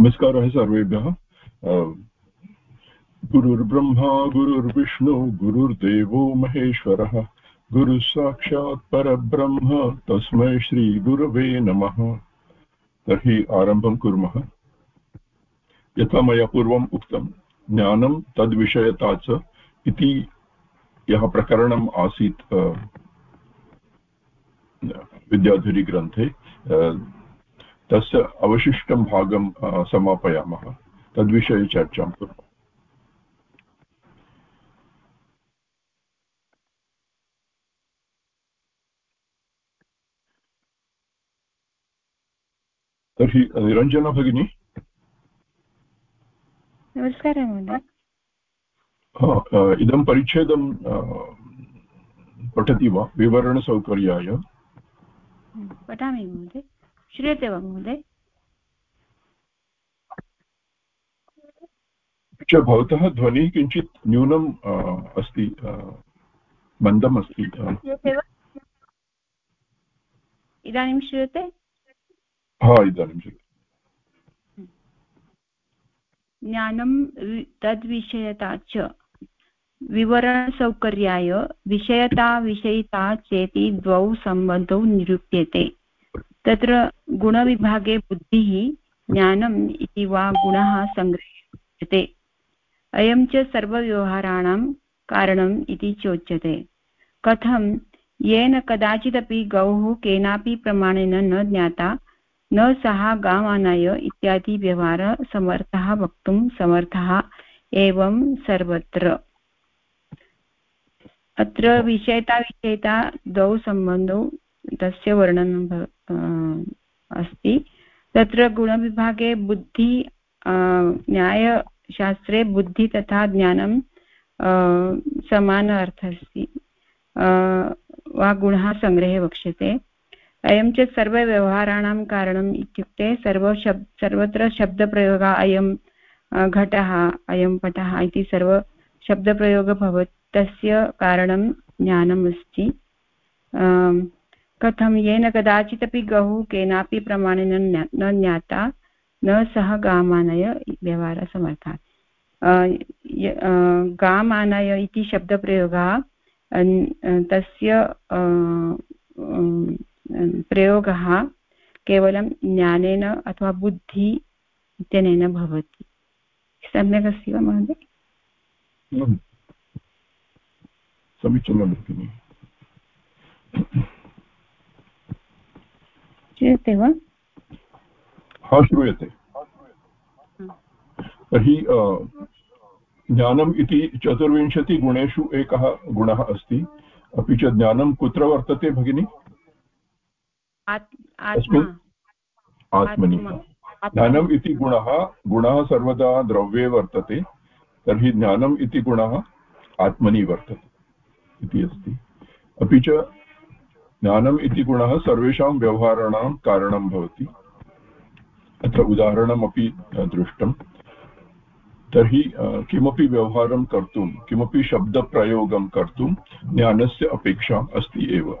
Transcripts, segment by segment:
नमस्कारः सर्वेभ्यः। गुरुर्ब्रह्मा, गुरुर्विष्णु, गुरुर्देवो महेश्वरः। गुरुः साक्षात् परब्रह्म, तस्मै श्रीगुरवे नमः। तर्हि आरम्भं कुर्मः। यथा मया पूर्वम् उक्तं, ज्ञानं तद्विषयता च इति यः प्रकरणम् आसीत् विद्याधुरीग्रन्थे तस्य अवशिष्टं भागं समापयामः। तद्विषये चर्चां कुर्मः। तर्हि निरञ्जना भगिनी? नमस्कारः महोदय। इदं परिच्छेदं पठति वा? विवरणसौकर्याय? पठामि महोदय। श्रूयते वा महोदय? च भवतः ध्वनिः किञ्चित् न्यूनम् अस्ति मन्दम् अस्ति इदानीं श्रूयते? हा इदानीं श्रूयते। ज्ञानं तद्विषयता च। विवरणसौकर्याय विषयता विषयिता चेति द्वौ सम्बन्धौ निरूप्यते। तत्र गुणविभागे बुद्धिः ज्ञानम् इति वा गुणः सङ्गृह्यते अयं च सर्वव्यवहाराणां कारणम् इति चोच्यते। कथं? येन कदाचिदपि गौः केनापि प्रमाणेन न ज्ञाता, न सः गामानाय इत्यादि व्यवहारः समर्थः वक्तुं समर्थः एवं सर्वत्र। अत्र विषयता विषयता द्वौ सम्बन्धौ तस्य वर्णनं अस्ति। तत्र गुणविभागे बुद्धि न्यायशास्त्रे बुद्धि तथा ज्ञानं समान अर्थः अस्ति वा गुणः सङ्ग्रहे वक्ष्यते। अयं च सर्वव्यवहाराणां कारणम् इत्युक्ते सर्व शब्, सर्वत्र शब्दप्रयोगः अयं घटः, अयं पटः इति सर्वशब्दप्रयोगः भवति। तस्य कारणं ज्ञानम् अस्ति कथं येन कदाचिदपि गहुः केनापि प्रमाणेन न ज्ञाता न सः गामानय व्यवहारसमर्थः गामानय इति शब्दप्रयोगः तस्य प्रयोगः केवलं ज्ञानेन अथवा बुद्धि इत्यनेन भवति। सम्यक् अस्ति वा महोदय? समीचीनं भगिनि। श्रूयते वा? हा श्रूयते। तर्हि ज्ञानम् इति चतुर्विंशतिगुणेषु एकः गुणः अस्ति। अपि च ज्ञानं कुत्र वर्तते भगिनि? आत्मनि। ज्ञानम् इति गुणः गुणः सर्वदा द्रव्ये वर्तते। तर्हि ज्ञानम् इति गुणः आत्मनि वर्तते इति अस्ति। अपि च ज्ञानम् इति गुणः सर्वेषां व्यवहाराणां कारणं भवति। अत्र उदाहरणमपि दृष्टं तर्हि किमपि व्यवहारं कर्तुं किमपि शब्दप्रयोगं कर्तुं ज्ञानस्य अपेक्षा अस्ति एव।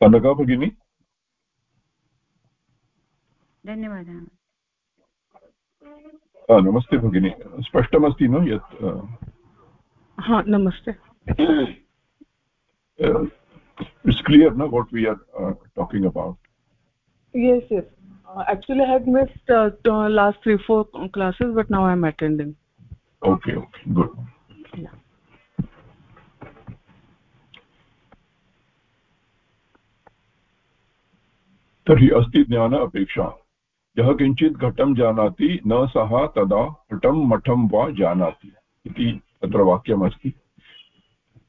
कनका भगिनी? धन्यवादः। नमस्ते भगिनी। स्पष्टमस्ति न यत् ha namaste uh, it's clear now what we are uh, talking about yes yes uh, actually i had missed uh, last three four classes but now i am attending okay okay good yeah. तर्हि अस्ति ज्ञान अपेक्षा यः किञ्चित् घटं जानाति न सः तदा घटं मठं वा जानाति इति तत्र वाक्यमस्ति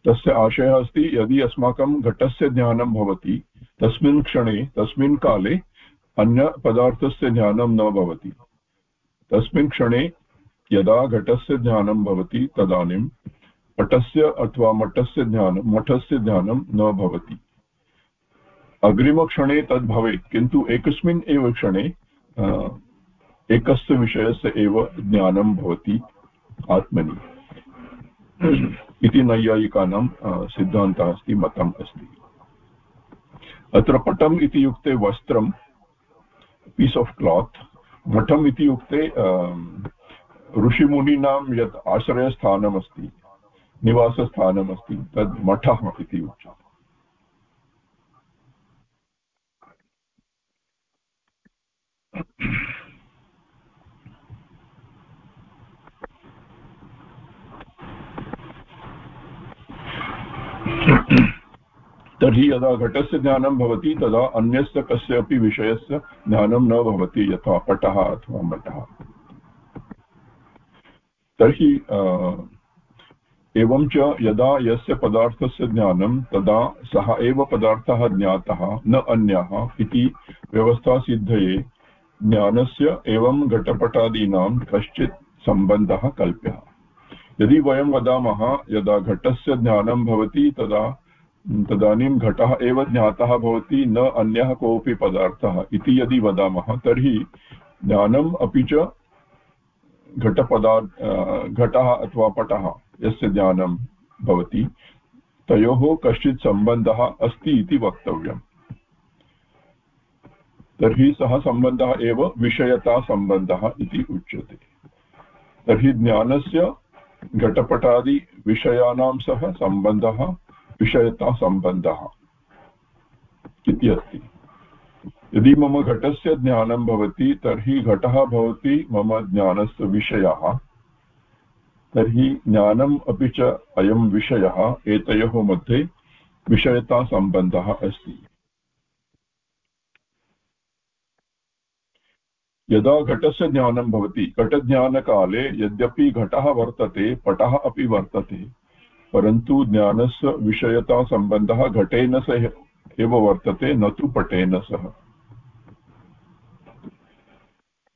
तस्य आशयः अस्ति, यदि अस्माकं घटस्य ज्ञानं भवति, तस्मिन् क्षणे, तस्मिन् काले अन्यपदार्थस्य ज्ञानं न भवति। तस्मिन् क्षणे यदा घटस्य ज्ञानं भवति, तदानीं पटस्य अथवा मठस्य ज्ञानं मठस्य ज्ञानं न भवति। अग्रिमक्षणे तद् भवेत्, किन्तु एकस्मिन् एव क्षणे एकस्य विषयस्य एव ज्ञानं भवति आत्मनि। इति नैयायिकानां सिद्धान्तः अस्ति मतम् अस्ति। अत्र पटम् इति युक्ते वस्त्रं पीस् आफ् क्लात् मठम् इति युक्ते ऋषिमुनीनां यत् आश्रयस्थानमस्ति, निवासस्थानमस्ति, तद् मठः इति उच्यते। तर्हि यदा घटस्य ज्ञानं भवति, तदा अन्यस्य कस्यापि विषयस्य ज्ञानं न भवति, यथा पटः अथवा मठः। तर्हि एवं च यदा यस्य पदार्थस्य ज्ञानं, तदा सः एव पदार्थः ज्ञातः, न अन्यः इति व्यवस्थासिद्धये ज्ञानस्य एवं घटपटादीनां कश्चित् सम्बन्धः कल्प्यः। यदि वयं वदामः, यदा घटस्य ज्ञानं भवति, तदा तदानीं घटः एव ज्ञातः भवति, न अन्यः कोऽपि पदार्थः इति यदि वदामः, तर्हि ज्ञानम् अपि च घटपदार्थ घटः अथवा पटः, यस्य ज्ञानं भवति, तयोः कश्चित् सम्बन्धः अस्ति इति वक्तव्यम्। तर्हि सः सम्बन्धः एव विषयतासम्बन्धः इति उच्यते। तर्हि ज्ञानस्य घटपटादिविषयाणां सह सम्बन्धः विषयतासम्बन्धः इति अस्ति यदि मम घटस्य ज्ञानं भवति, तर्हि घटः भवति मम ज्ञानस्य विषयः। तर्हि ज्ञानम् अपि च अयं विषयः, एतयोः मध्ये विषयतासम्बन्धः अस्ति। यदा घटस्य ज्ञानं भवति, घटज्ञानकाले यद्यपि घटः वर्तते, पटः अपि वर्तते। परन्तु ज्ञानस्य विषयतासम्बन्धः घटेन सह एव वर्तते, न तु पटेन सह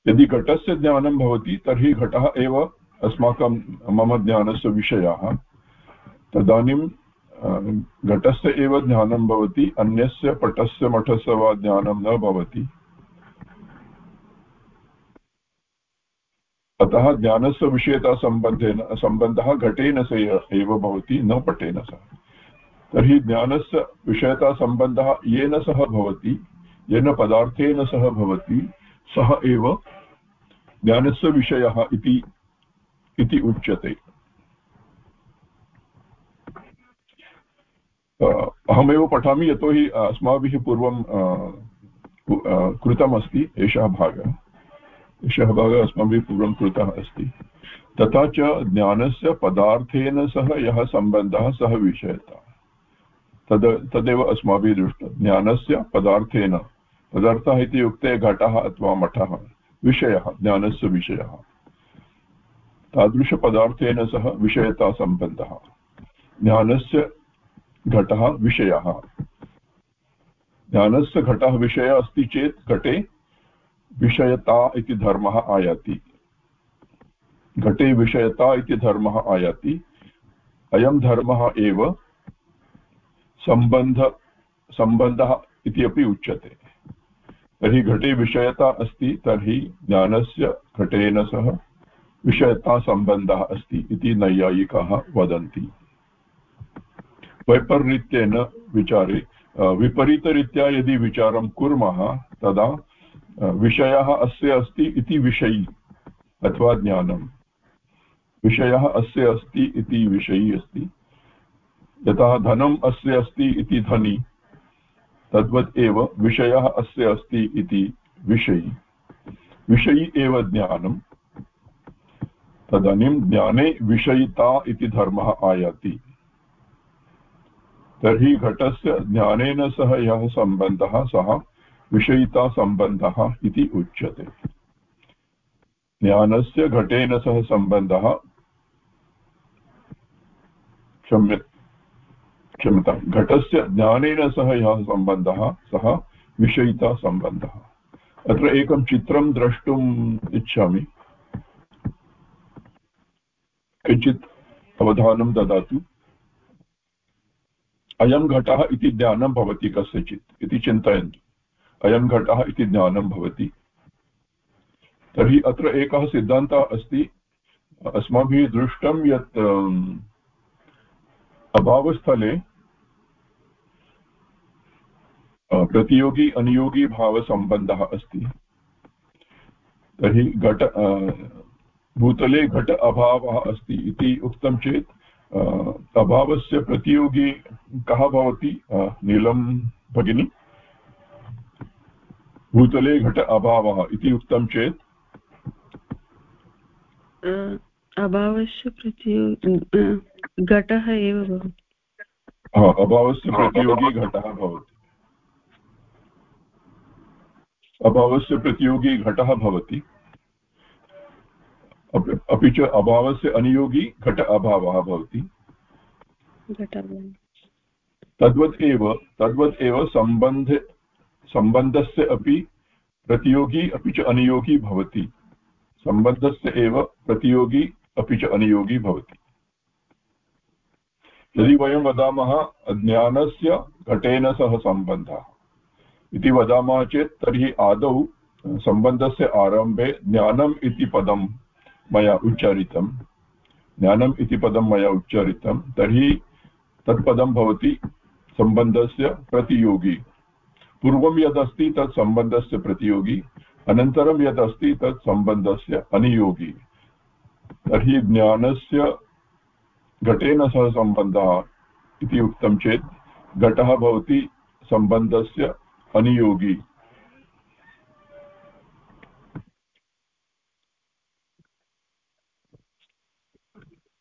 यदि घटस्य ज्ञानं भवति, तर्हि घटः एव अस्माकं मम ज्ञानस्य विषयः। तदानीं घटस्य एव ज्ञानं भवति, अन्यस्य पटस्य मठस्य वा ज्ञानं न भवति। अतः ज्ञानस्य विषयतासम्बन्धेन सम्बन्धः घटेन सह एव भवति, न पटेन सह तर्हि ज्ञानस्य विषयतासम्बन्धः येन सह भवति, येन पदार्थेन सह भवति, सः एव ज्ञानस्य विषयः इति इति उच्यते। अहमेव पठामि, यतोहि अस्माभिः पूर्वं कृतमस्ति, एषः भागः। एषः भागः अस्माभिः पूर्वं कृतः अस्ति। तथा च ज्ञानस्य पदार्थेन सह यः सम्बन्धः, सः विषयता। तद्, तदेव अस्माभिः दृष्टं। ज्ञानस्य पदार्थेन, पदार्थः इति युक्ते घटः अथवा मठः, विषयः, ज्ञानस्य विषयः। तादृशपदार्थेन सह विषयतासम्बन्धः ज्ञानस्य घटः विषयः। ज्ञानस्य घटः विषयः अस्ति चेत् घटे विषयता इति धर्मः आयाति। घटे विषयता इति धर्मः आयाति। अयं धर्मः एव सम्बन्ध, सम्बन्धः इति अपि उच्यते। तर्हि घटे विषयता अस्ति, तर्हि ज्ञानस्य घटेन सह विषयतासम्बन्धः अस्ति इति नैयायिकाः वदन्ति। वैपरीत्येन विचारे विपरीतरीत्या यदि विचारं कुर्मः, तदा विषयः अस्य अस्ति इति विषयी, अथवा ज्ञानं विषयः अस्य अस्ति इति विषयी अस्ति। यतः धनम् अस्य अस्ति इति धनी, तद्वत् एव विषयः अस्य अस्ति इति विषयी। विषयी एव ज्ञानं तदानीं ज्ञाने विषयिता इति धर्मः आयाति। तर्हि घटस्य ज्ञानेन सह यः सम्बन्धः सः विषयितासम्बन्धः इति उच्यते। ज्ञानस्य घटेन सह सम्बन्धः क्षम्य, क्षम्यतां। घटस्य ज्ञानेन सह यः सम्बन्धः, सः विषयितासम्बन्धः। अत्र एकं चित्रं द्रष्टुम् इच्छामि। किञ्चित् अवधानं ददातु। अयं घटः इति ज्ञानं भवति कस्यचित् इति चिन्तयन्तु। अयं घटः इति ज्ञानं भवति। तर्हि अत्र एकः सिद्धान्तः अस्ति, अस्माभिः दृष्टं यत् अभावस्थले प्रतियोगी, अनुयोगी भावसम्बन्धः अस्ति। तर्हि घट भूतले घट अभावः अस्ति इति उक्तं चेत् अभावस्य प्रतियोगी कः भवति? नीलं भगिनी। भूतले घट अभावः इति उक्तं चेत्? अभावस्य प्रतियोगी घटः एव भवति। अभावस्य प्रतियोगी घटः भवति। अभावस्य प्रतियोगी घटः भवति। अपि च अभावस्य अनुयोगी घट अभावः भवति। तद्वत् एव तद्वत् एव सम्बन्ध सम्बन्धस्य अपि प्रतियोगी अपि च अनुयोगी भवति। सम्बन्धस्य एव प्रतियोगी अपि च अनुयोगी भवति। यदि वयं वदामः ज्ञानस्य घटेन सह सम्बन्धः इति वदामः चेत् तर्हि आदौ सम्बन्धस्य आरम्भे ज्ञानम् इति पदं मया उच्चारितं। ज्ञानम् इति पदं मया उच्चारितं, तर्हि तत् पदं भवति सम्बन्धस्य प्रतियोगी। पूर्वं यदस्ति तत् सम्बन्धस्य प्रतियोगी, अनन्तरं यत् अस्ति तत् सम्बन्धस्य अनुयोगी। तर्हि ज्ञानस्य घटेन सह सम्बन्धः इति उक्तं चेत् घटः भवति सम्बन्धस्य अनुयोगी।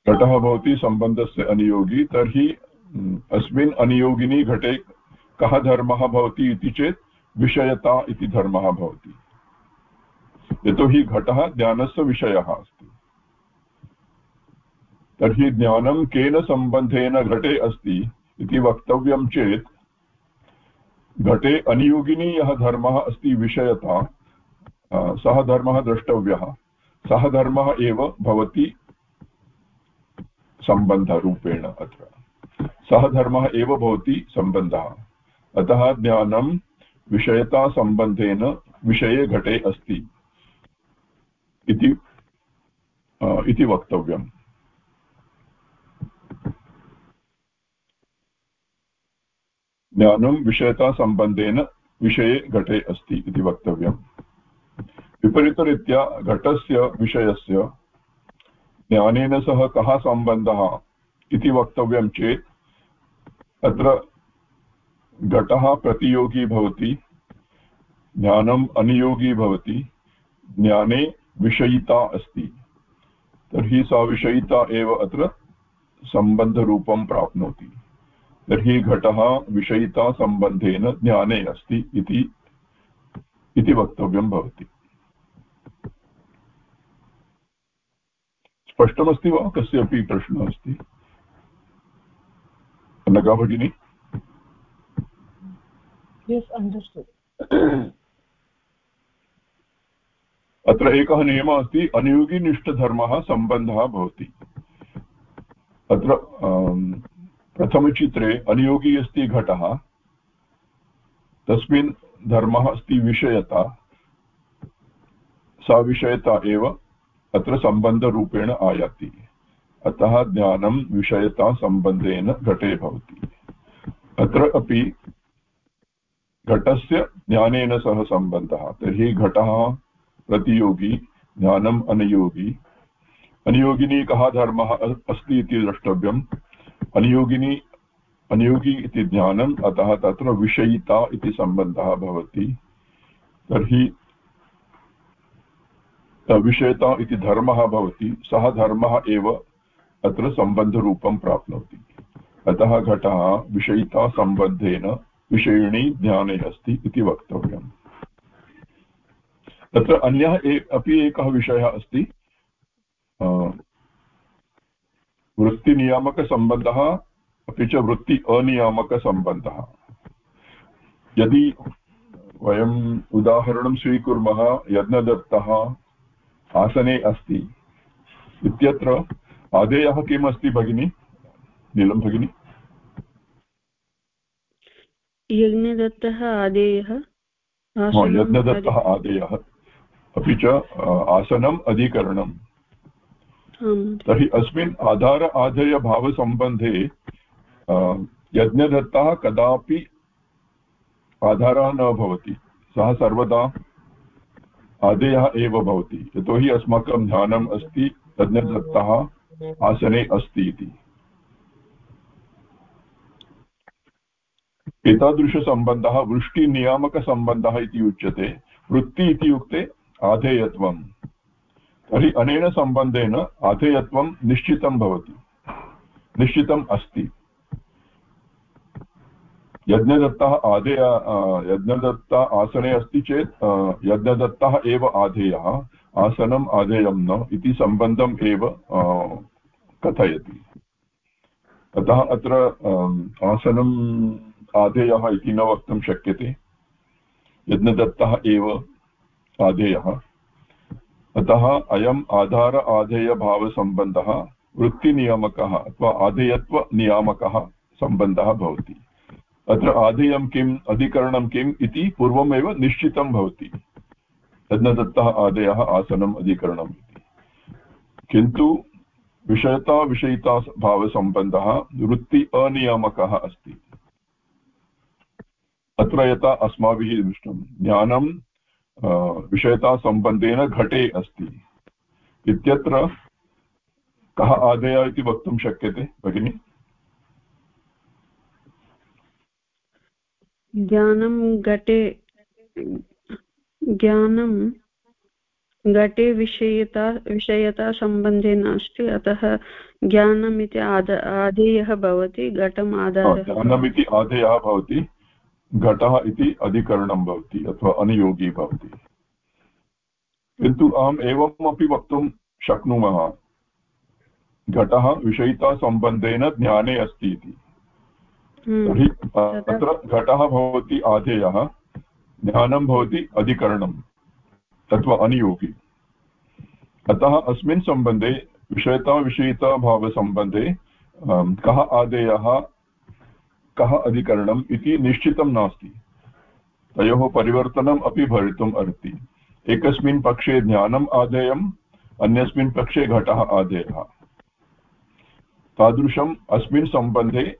घटः भवति सम्बन्धस्य अनुयोगी, तर्हि अस्मिन् अनुयोगिनी घटे कः धर्मः भवति इति चेत् विषयता इति धर्मः भवति। यतोहि घटः ज्ञानस्य विषयः अस्ति। तर्हि ज्ञानं केन सम्बन्धेन घटे अस्ति इति वक्तव्यं चेत् घटे अनुयोगिनी यः धर्मः अस्ति विषयता सः धर्मः द्रष्टव्यः। सः धर्मः एव भवति सम्बन्धरूपेण अत्र। सः धर्मः एव भवति सम्बन्धः। अतः ज्ञानं विषयतासम्बन्धेन विषये घटे अस्ति इति इति वक्तव्यम्। ज्ञानं विषयतासम्बन्धेन विषये घटे अस्ति इति वक्तव्यम्। विपरीतरीत्या घटस्य विषयस्य ज्ञानेन सह कः सम्बन्धः इति वक्तव्यं चेत् अत्र घटः प्रतियोगी भवति, ज्ञानम् अनुयोगी भवति, ज्ञाने विषयिता अस्ति। तर्हि सा विषयिता एव अत्र सम्बन्धरूपं प्राप्नोति। तर्हि घटः विषयितासम्बन्धेन ज्ञाने अस्ति इति इति वक्तव्यं भवति। स्पष्टमस्ति वा? कस्यापि प्रश्नः अस्ति? कनका भगिनी? अत्र एकः नियमः अस्ति अनुयोगिनिष्ठधर्मः सम्बन्धः भवति। अत्र प्रथमचित्रे अनुयोगी अस्ति घटः, तस्मिन् धर्मः अस्ति विषयता, सा विषयता एव अत्र सम्बन्धरूपेण आयाति। अतः ज्ञानं विषयतासम्बन्धेन घटे भवति। अत्र अपि घटस्य ज्ञानेन सह सम्बन्धः तर्हि घटः प्रतियोगी, ज्ञानम् अनुयोगी। अनुयोगिनी कः धर्मः अस्ति इति द्रष्टव्यम्। अनुयोगिनी, अनुयोगी इति ज्ञानम्, अतः तत्र विषयिता इति सम्बन्धः भवति। तर्हि विषयता इति धर्मः भवति, सः धर्मः एव अत्र सम्बन्धरूपं प्राप्नोति। अतः घटः विषयितासम्बन्धेन विषयिणी ज्ञाने अस्ति इति वक्तव्यम्। तत्र अन्यः ए, अपि एकः विषयः अस्ति। वृत्तिनियामकसम्बन्धः अपि च वृत्ति अनियामकसम्बन्धः यदि वयम् उदाहरणं स्वीकुर्मः, यज्ञदत्तः आसने अस्ति, इत्यत्र आदेयः किम् अस्ति भगिनि? नीलं भगिनि? यज्ञदत्तः आदेयः यज्ञदत्तः आदेयः। अपि च आसनम् अधिकरणम्। तर्हि अस्मिन् आधार आधेयभावसम्बन्धे यज्ञदत्तः कदापि आधारः न भवति। सः सर्वदा आदेयः एव भवति। यतोहि अस्माकं ध्यानम् अस्ति यज्ञदत्तः आसने अस्ति इति। एतादृशसम्बन्धः वृष्टिनियामकसम्बन्धः इति उच्यते, वृत्ति इत्युक्ते आधेयत्वं तर्हि अनेन सम्बन्धेन आधेयत्वं निश्चितं भवति, निश्चितम् अस्ति। यज्ञदत्तः आदेय यज्ञदत्त आसने अस्ति चेत् यज्ञदत्तः एव आधेयः, आसनम् आधेयं न इति सम्बन्धम् एव कथयति। अतः अत्र आसनम् आधेयः इति न वक्तुं शक्यते। यज्ञदत्तः एव आधेयः। अतः अयम् आधार आधेयभावसम्बन्धः वृत्तिनियामकः अथवा आधेयत्वनियामकः सम्बन्धः भवति। अत्र आधेयं किम् अधिकरणं किम् इति पूर्वमेव निश्चितं भवति। यज्ञदत्तः आदयः आसनम् अधिकरणम् इति। किन्तु विषयताविषयिताभावसम्बन्धः वृत्ति अनियामकः अस्ति। अत्र यथा अस्माभिः दृष्टं। ज्ञानं विषयतासम्बन्धेन घटे अस्ति। इत्यत्र कः आदयः इति वक्तुं शक्यते भगिनि? ज्ञानं घटे ज्ञानं घटे विषयता विषयता सम्बन्धे नास्ति अतः ज्ञानम् इति आद आधेयः भवति घटम् आधारः ज्ञानमिति आधेयः भवति। घटः इति अधिकरणं भवति अथवा अनुयोगी भवति। किन्तु अहम् एवमपि वक्तुं शक्नुमः। घटः विषयितासम्बन्धेन ज्ञाने अस्ति इति। हम्म। तर्हि अत्र घटः भवति आधेयः ज्ञानं भवति अधिकरणम् अथवा अनुयोगी। अतः अस्मिन् सम्बन्धे विषयताविषयिताभावसम्बन्धे कः आदेयः कः अधिकरणम् इति निश्चितं नास्ति। तयोः परिवर्तनम् अपि भवितुम् अर्हति। एकस्मिन् पक्षे ज्ञानम् आदेयम्, अन्यस्मिन् पक्षे घटः आदेयः। तादृशम् अस्मिन् सम्बन्धे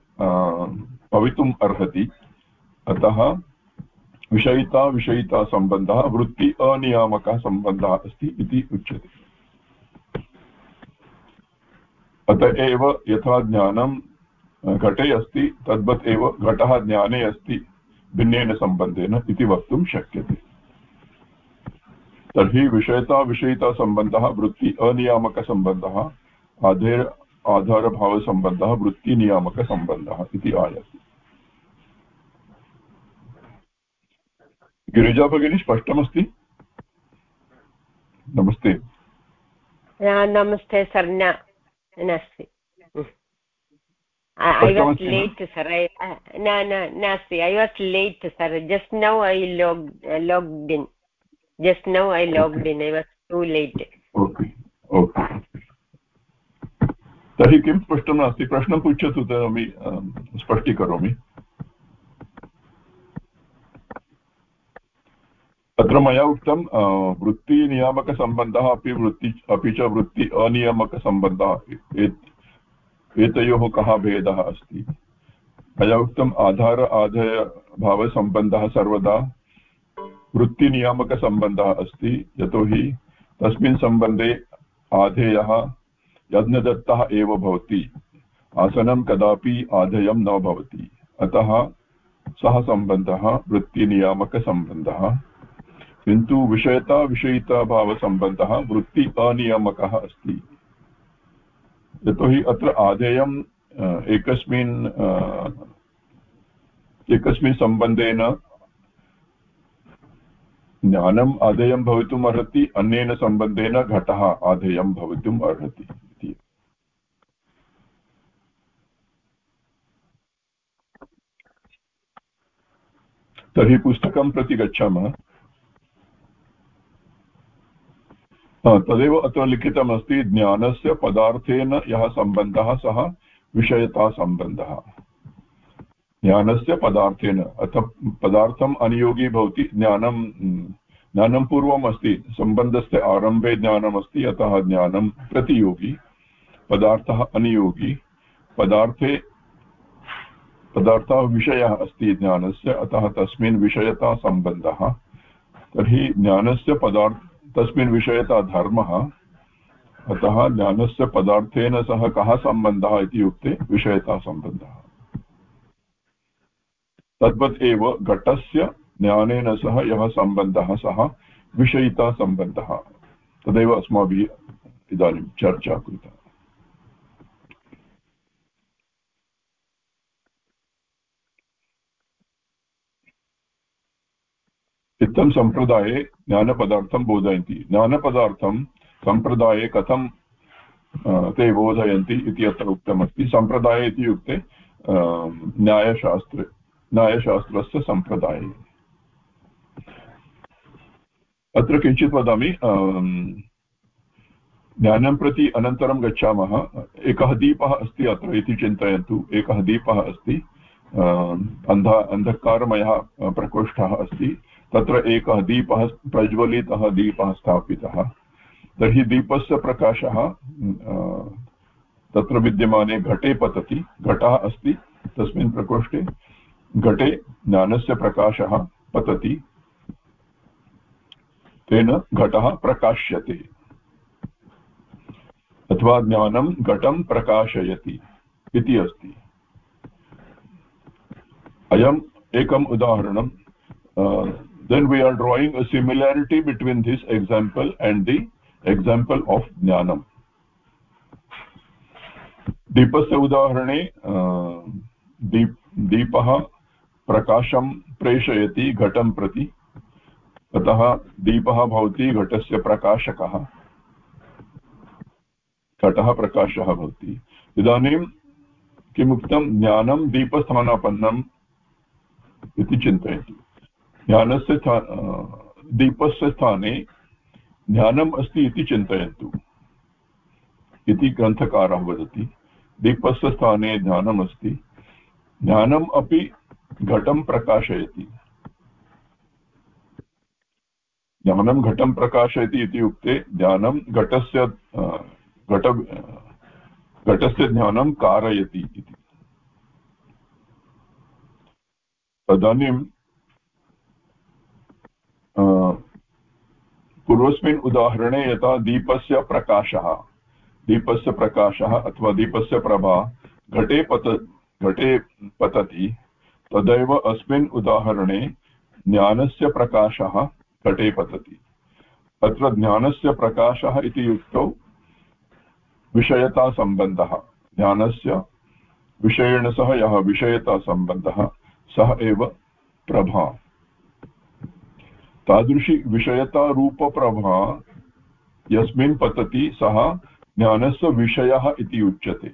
भवितुम् अर्हति। अतः विषयिता विषयितासम्बन्धः वृत्ति अनियामकः सम्बन्धः अस्ति इति उच्यते। अत एव यथा ज्ञानं घटे अस्ति, तद्वत् एव घटः ज्ञाने अस्ति, भिन्नेन सम्बन्धेन इति वक्तुं शक्यते। तर्हि विषयताविषयितासम्बन्धः वृत्ति अनियामकसम्बन्धः आधेर आधारभावसम्बन्धः वृत्तिनियामकसम्बन्धः इति आयाति। गिरिजा भगिनी, स्पष्टमस्ति? नमस्ते। नमस्ते सर् नास्ति I, was late, sir. I, uh, no, no, nasti. I was late, sir. Just now I logged, uh, logged in. Just now I logged okay. in. I was too late. Okay okay तर्हि किं स्पष्टं नास्ति प्रश्नं पृच्छतु तर्हि स्पष्टीकरोमि अत्र मया उक्तं वृत्तिनियामकसम्बन्धः अपि वृत्ति अपि च वृत्ति अनियामकसम्बन्धः एतयोः कः भेदः अस्ति? मया उक्तम् आधार आधयभावसम्बन्धः सर्वदा वृत्तिनियामकसम्बन्धः अस्ति, यतोहि तस्मिन् सम्बन्धे आधेयः यज्ञदत्तः एव भवति। आसनं कदापि आधेयं न भवति। अतः सः सम्बन्धः वृत्तिनियामकसम्बन्धः। किन्तु विषयता विषयिताभावसम्बन्धः वृत्ति अनियामकः अस्ति। यतोहि अत्र आदेयम् एकस्मिन् एकस्मिन् सम्बन्धेन ज्ञानम् आदेयं भवितुम् अर्हति, अन्येन सम्बन्धेन घटः आदेयं भवितुम् अर्हति इति। तर्हि पुस्तकं प्रति गच्छामः। तदेव अत्र लिखितमस्ति, ज्ञानस्य पदार्थेन यः सम्बन्धः सः विषयतासम्बन्धः ज्ञानस्य पदार्थेन, अथ पदार्थम् अनुयोगी भवति, ज्ञानं ज्ञानं पूर्वम् अस्ति सम्बन्धस्य आरम्भे ज्ञानमस्ति, अतः ज्ञानं प्रतियोगी, पदार्थः अनुयोगी, पदार्थे, पदार्थः विषयः अस्ति ज्ञानस्य, अतः तस्मिन् विषयतासम्बन्धः तर्हि ज्ञानस्य पदार्थ तस्मिन् विषये तः धर्मः। अतः ज्ञानस्य पदार्थेन सह कः सम्बन्धः इति उक्ते विषयता सम्बन्धः। तद्वत् एव घटस्य ज्ञानेन सह यः सम्बन्धः, सः विषयितासम्बन्धः तदेव अस्माभिः इदानीं चर्चा कृता। इत्थं सम्प्रदाये ज्ञानपदार्थं बोधयन्ति। ज्ञानपदार्थं सम्प्रदाये कथं ते बोधयन्ति इति अत्र उक्तमस्ति। सम्प्रदाये इति युक्ते न्यायशास्त्रे, न्यायशास्त्रस्य सम्प्रदाये अत्र किञ्चित् वदामि ज्ञानं प्रति अनन्तरं गच्छामः। एकः दीपः अस्ति अत्र इति चिन्तयन्तु। एकः दीपः अस्ति। अन्ध, अन्धकारमयः प्रकोष्ठः अस्ति। तत्र एकः दीपः प्रज्वलितः दीपः स्थापितः। तर्हि दीपस्य प्रकाशः तत्र विद्यमाने घटे पतति। घटः अस्ति, तस्मिन् प्रकोष्ठे घटे ज्ञानस्य प्रकाशः पतति। तेन घटः प्रकाश्यते। अथवा ज्ञानं घटं प्रकाशयति इति अस्ति। अयम् एकम् उदाहरणं then we are drawing a similarity between this example and the example of jnanam. दीपस्य उदाहरणे दीप दीपः प्रकाशं प्रेषयति घटं प्रति अतः दीपः भवति घटस्य प्रकाशकः घटः प्रकाशः भवति इदानीं किमुक्तं ज्ञानं दीपस्थानापन्नम् इति चिन्तयतु ज्ञानस्य दीपस्य स्थाने ज्ञानम् अस्ति इति चिन्तयन्तु। इति ग्रन्थकारः वदति। दीपस्य स्थाने ज्ञानम् अस्ति। ज्ञानम् अपि घटं प्रकाशयति। ज्ञानं घटं प्रकाशयति इति उक्ते ज्ञानं घटस्य घट, घटस्य ज्ञानं कारयति इति। तदानीं पूर्वस्मिन् उदाहरणे यथा दीपस्य प्रकाशः। दीपस्य प्रकाशः अथवा दीपस्य प्रभा घटे पत, घटे पतति। तदैव अस्मिन् उदाहरणे ज्ञानस्य प्रकाशः घटे पतति। अत्र ज्ञानस्य प्रकाशः इति युक्तौ विषयतासम्बन्धः। ज्ञानस्य विषयेण सह यः विषयतासम्बन्धः, सः एव प्रभा। तादृशी विषयतारूपप्रभा यस्मिन् पतति सः ज्ञानस्य विषयः इति उच्यते।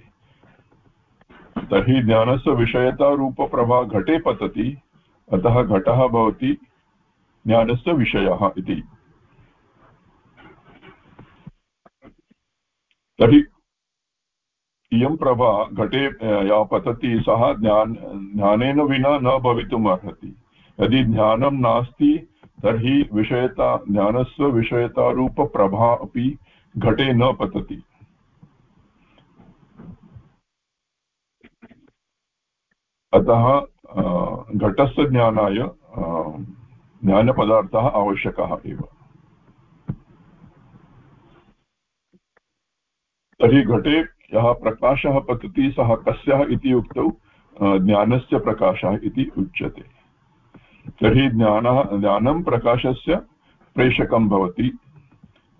तर्हि ज्ञानस्य विषयतारूपप्रभा घटे पतति, अतः घटः भवति ज्ञानस्य विषयः इति। तर्हि इयं प्रभा घटे या पतति सः ज्ञान, ज्ञानेन विना न भवितुम् अर्हति यदि ज्ञानं नास्ति तर्हि विषयता ज्ञानस्य विषयतारूपप्रभा अपि घटे न पतति। अतः घटस्य ज्ञानाय ज्ञानपदार्थः आवश्यकः एव। तर्हि घटे यः प्रकाशः पतति सः कस्यः इति उक्तौ ज्ञानस्य प्रकाशः इति उच्यते। तर्हि ज्ञानः, ज्ञानं प्रकाशस्य प्रेषकं भवति।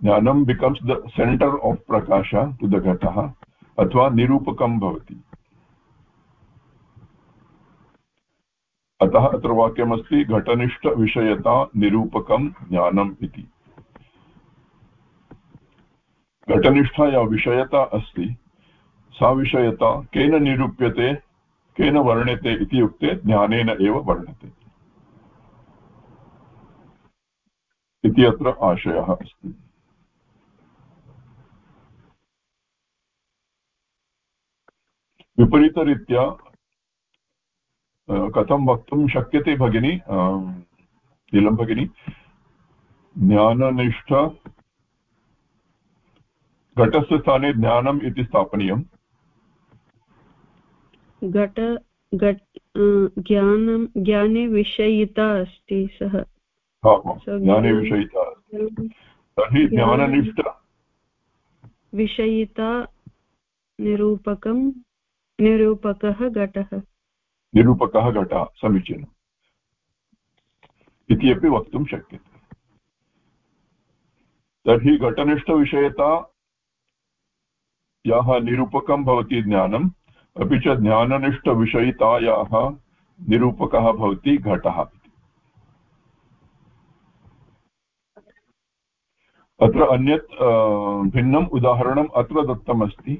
ज्ञानं becomes the centre of Prakash to the घटः, अथवा निरूपकं भवति। अतः अत्र वाक्यमस्ति घटनिष्ठविषयता निरूपकं ज्ञानम् इति। घटनिष्ठा या विषयता अस्ति, सा विषयता केन निरूप्यते, केन वर्ण्यते इति उक्ते ज्ञानेन एव वर्ण्यते इति अत्र आशयः अस्ति। विपरीतरीत्या कथं वक्तुं शक्यते भगिनि? नीलं भगिनि। ज्ञाननिष्ठ घटस्य स्थाने ज्ञानम् इति स्थापनीयम्। घट ज्ञानं, ज्ञाने विषयिता अस्ति सः। ज्ञाने विषयिता तर्हि ज्ञाननिष्ठ विषयिता निरूपकं निरूपकः घटः निरूपकः घटः समीचीनम् इति अपि वक्तुं शक्यते तर्हि घटनिष्ठविषयता याः निरूपकं भवति ज्ञानम् अपि च ज्ञाननिष्ठविषयितायाः निरूपकः भवति घटः अत्र अन्यत् भिन्नम् उदाहरणम् अत्र दत्तमस्ति।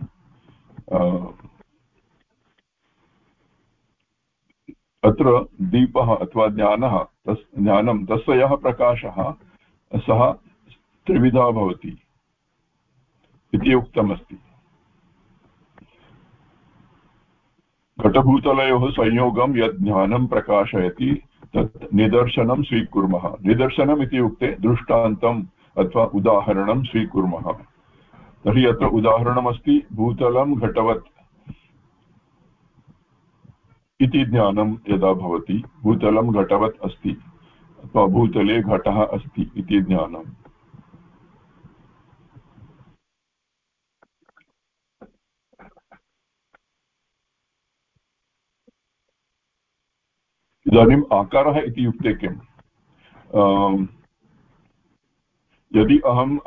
अत्र दीपः अथवा ज्ञानः, तस्, ज्ञानं, तस्य यः प्रकाशः, सः त्रिविधा भवति इति उक्तमस्ति। घटभूतलयोः संयोगं यत् ज्ञानं प्रकाशयति, तत् निदर्शनं स्वीकुर्मः। निदर्शनम् इत्युक्ते दृष्टान्तम्। अथवा उदाहरणं स्वीकुर्मः। तर्हि अत्र उदाहरणमस्ति, भूतलं घटवत् इति ज्ञानं यदा भवति, भूतलं घटवत् अस्ति, अथवा भूतले घटः अस्ति इति ज्ञानम् इदानीम् आकारः इति युक्ते किम् यदि अहम्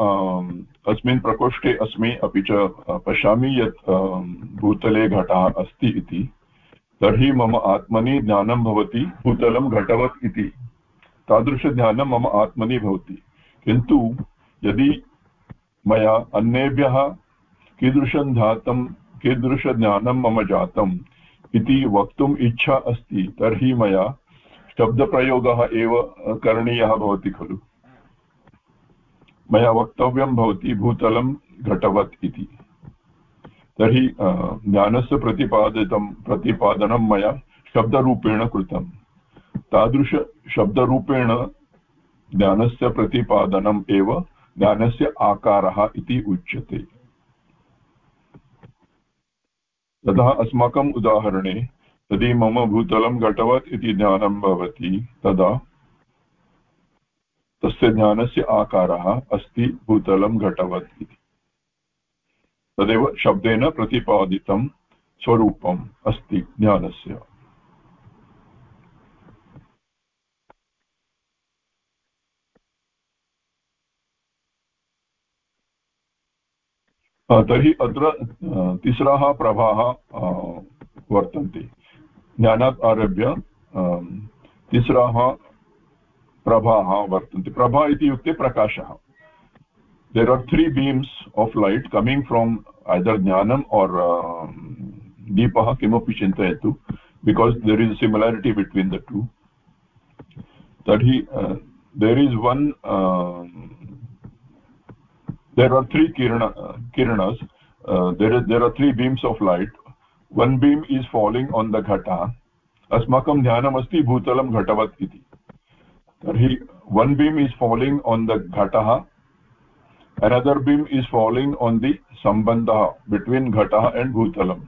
अस्मिन् प्रकोष्ठे अस्मि, अपि च पश्यामि यत् भूतले घटः अस्ति इति, तर्हि मम आत्मनि ज्ञानं भवति, भूतलं घटवत् इति। तादृशज्ञानं मम आत्मनि भवति। किन्तु यदि मया अन्येभ्यः कीदृशं जातं कीदृशज्ञानं मम जातं इति वक्तुम् इच्छा अस्ति, तर्हि मया शब्दप्रयोगः एव करणीयः भवति खलु। मया वक्तव्यं भवति भूतलं घटवत् इति। तर्हि ज्ञानस्य प्रतिपादितं, प्रतिपादनं मया शब्दरूपेण कृतं। तादृशशब्दरूपेण ज्ञानस्य प्रतिपादनम् एव ज्ञानस्य आकारः इति उच्यते। तदा अस्माकम् उदाहरणे, यदि मम भूतलं घटवत् इति ज्ञानं भवति, तदा तस्य ज्ञानस्य आकारः अस्ति भूतलं घटवत् इति। तदेव शब्देन प्रतिपादितं स्वरूपम् अस्ति ज्ञानस्य। तर्हि अत्र तिस्राः प्रभाः वर्तन्ते। ज्ञानात् आरभ्य तिस्राः प्रभा वर्तन्ते। प्रभा प्रकाश। There are three beams of light coming from either ज्ञानम् और् दीपः किमपि चिन्तयतु because there is similarity between the two तर्हि there is one there are three कि किरणस् are three beams of light one beam is falling on the घट अस्माकं ध्यानमस्ति भूतलम घटवत् इति tarhi one beam is falling on the ghatah another beam is falling on the sambandha between ghatah and bhutalam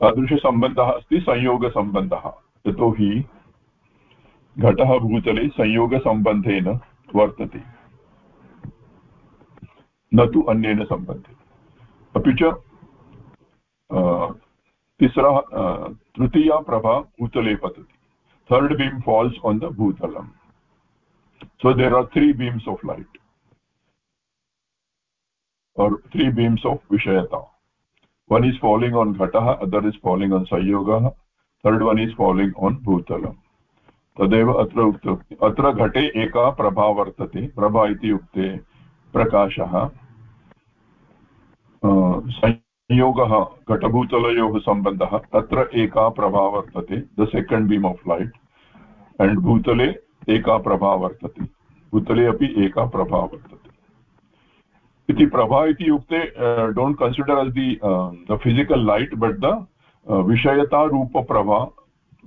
तादृशसम्बन्धः अस्ति संयोगसम्बन्धः यतोहि घटः भूतले संयोगसम्बन्धेन वर्तते न तु अन्येन सम्बन्धेन अपि च तिस्रा तृतीया प्रभा भूतले पतति third beam falls on the भूतलम् so there are three beams of light or three beams of vishayata one is falling on ghatah other is falling on sayogah third one is falling on bhutalam तदेव अत्र उक्तमस्ति अत्र घटे एका प्रभा वर्तते प्रभा इति उक्ते प्रकाशः संयोगः घटभूतलयोः सम्बन्धः, तत्र एका प्रभा वर्तते the second beam of light and भूतले एका प्रभा वर्तते। भूतले अपि एका प्रभा वर्तते। इति प्रभा इति उक्ते don't consider as the the physical light but the विषयतारूपप्रभा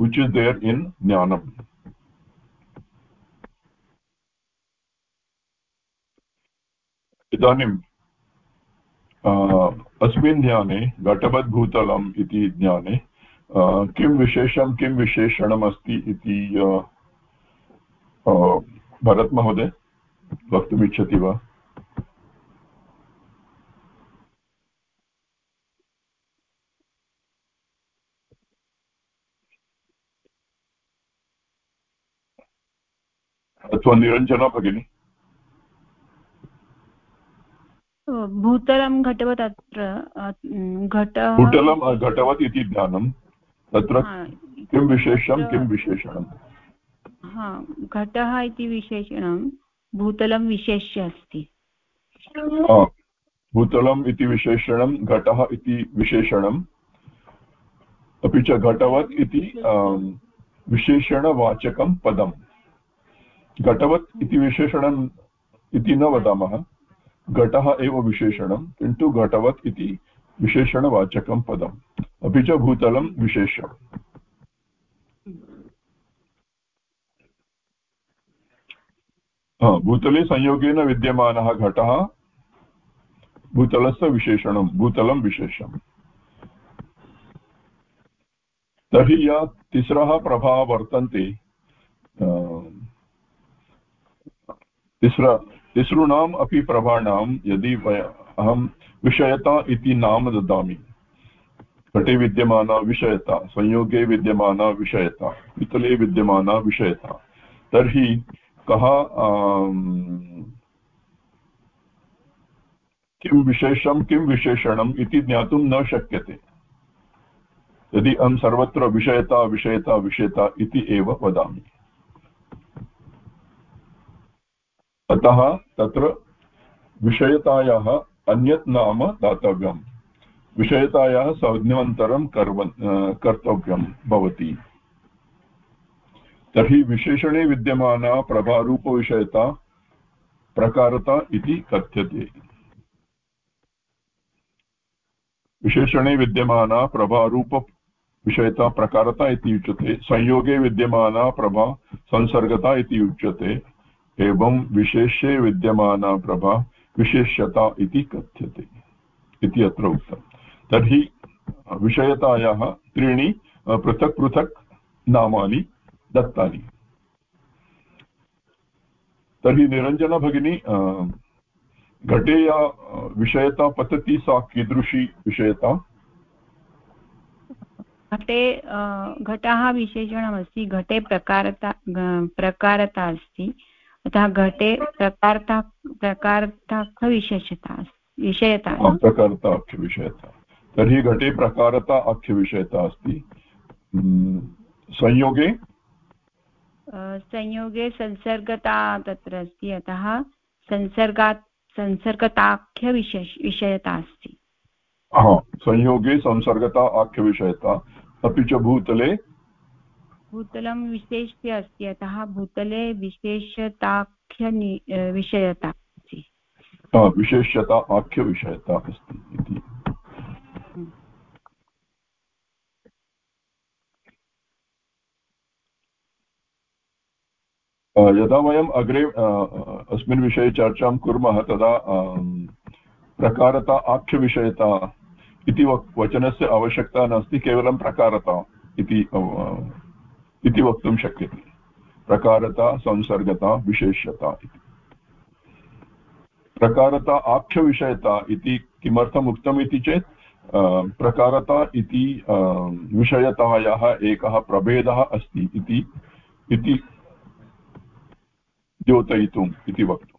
which is there in ज्ञानम्। इदानीं अस्मिन् ज्ञाने घटवद्भूतलम् इति ज्ञाने किं विशेषं किं विशेषणम् अस्ति इति भरत् महोदय वक्तुमिच्छति वा? अथवा निरञ्जना भगिनी। भूतलं घटवत् अत्र घट भूतलं घटवत् इति ज्ञानं। तत्र किं विशेषं किं विशेषणं? हा घटः इति विशेषणं भूतलं विशेष्य अस्ति। भूतलम् इति विशेषणं घटः इति विशेषणम्। अपि च घटवत् इति विशेषणवाचकं पदम्। घटवत् इति विशेषणम् इति न वदामः। घटः एव विशेषणं किन्तु घटवत् इति विशेषणवाचकं पदम्। अपि च भूतलं विशेषम्। भूतले संयोगेन विद्यमानः घटः भूतलस्य विशेषणं, भूतलं विशेषम्। तर्हि या तिस्रः प्रभावः वर्तन्ते तिस्र तिसॄणाम् अपि प्रभाणां यदि अहं विषयता इति नाम ददामि। घटे विद्यमाना विषयता, संयोगे विद्यमाना विषयता, पितले विद्यमाना विषयता। तर्हि कः किं विशेषं, किं विशेषणम् इति ज्ञातुं न शक्यते। यदि अहं सर्वत्र विषयता विषयता विषयता इति एव वदामि। अतः तत्र विषयतायाः अन्यत् नाम दातव्यम्। विषयतायाः संज्ञान्तरं कर्वन् कर्तव्यं भवति। तर्हि विशेषणे विद्यमाना प्रभारूपविषयता प्रकारता इति कथ्यते। विशेषणे विद्यमाना प्रभारूपविषयता प्रकारता इति उच्यते। संयोगे विद्यमाना प्रभा संसर्गता इति उच्यते। एवं विशेष्ये विद्यमाना प्रभा विशेष्यता इति कथ्यते इति अत्र उक्तं। तर्हि विषयतायाः त्रीणि पृथक् पृथक् नामानि दत्तानि। तर्हि निरञ्जना भगिनी घटे या विषयता पतति सा कीदृशी विषयता? घटे घटः विशेषणमस्ति, घटे प्रकारता प्रकारता अस्ति। अतः घटे प्रकारता प्रकारताख्यविशेषता विषयता प्रकारता आख्यविषयता तर्हि घटे प्रकारता आख्यविषयता अस्ति संयोगे? संयोगे संसर्गता तत्र अस्ति अतः संसर्गात् संसर्गताख्यविशेष विषयता अस्ति। संयोगे संसर्गता आख्यविषयता अपि च भूतले भूतलं विशेष्य अस्ति, अतः भूतले विशेषताख्य विषयता अस्ति। विशेष्यता आख्यविषयता अस्ति इति। यदा वयम् अग्रे अस्मिन् विषये चर्चां कुर्मः, तदा प्रकारता आख्यविषयता इति वचनस्य आवश्यकता नास्ति, केवलं प्रकारता इति इति वक्तुं शक्यते। प्रकारता, संसर्गता, विशेष्यता इति। प्रकारता आख्यविषयता इति किमर्थम् उक्तम् इति चेत् प्रकारता इति विषयतायाः एकः प्रभेदः अस्ति इति इति द्योतयितुम् इति वक्तुम्।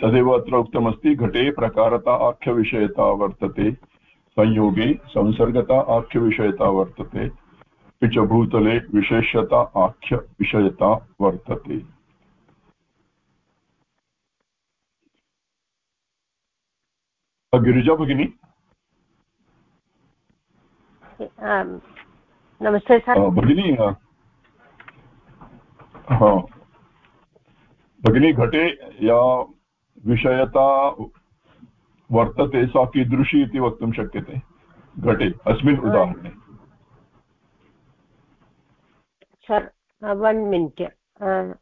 तदेव अत्र उक्तमस्ति, घटे प्रकारता आख्यविषयता वर्तते। संयोगे संसर्गता आख्यविषयता वर्तते। अपि च भूतले विशेष्यता आख्यविषयता वर्तते। गिरिजा भगिनी। नमस्ते भगिनी भगिनी घटे या विषयता वर्तते सा कीदृशी इति वक्तुं शक्यते। घटे अस्मिन् उदाहरणे।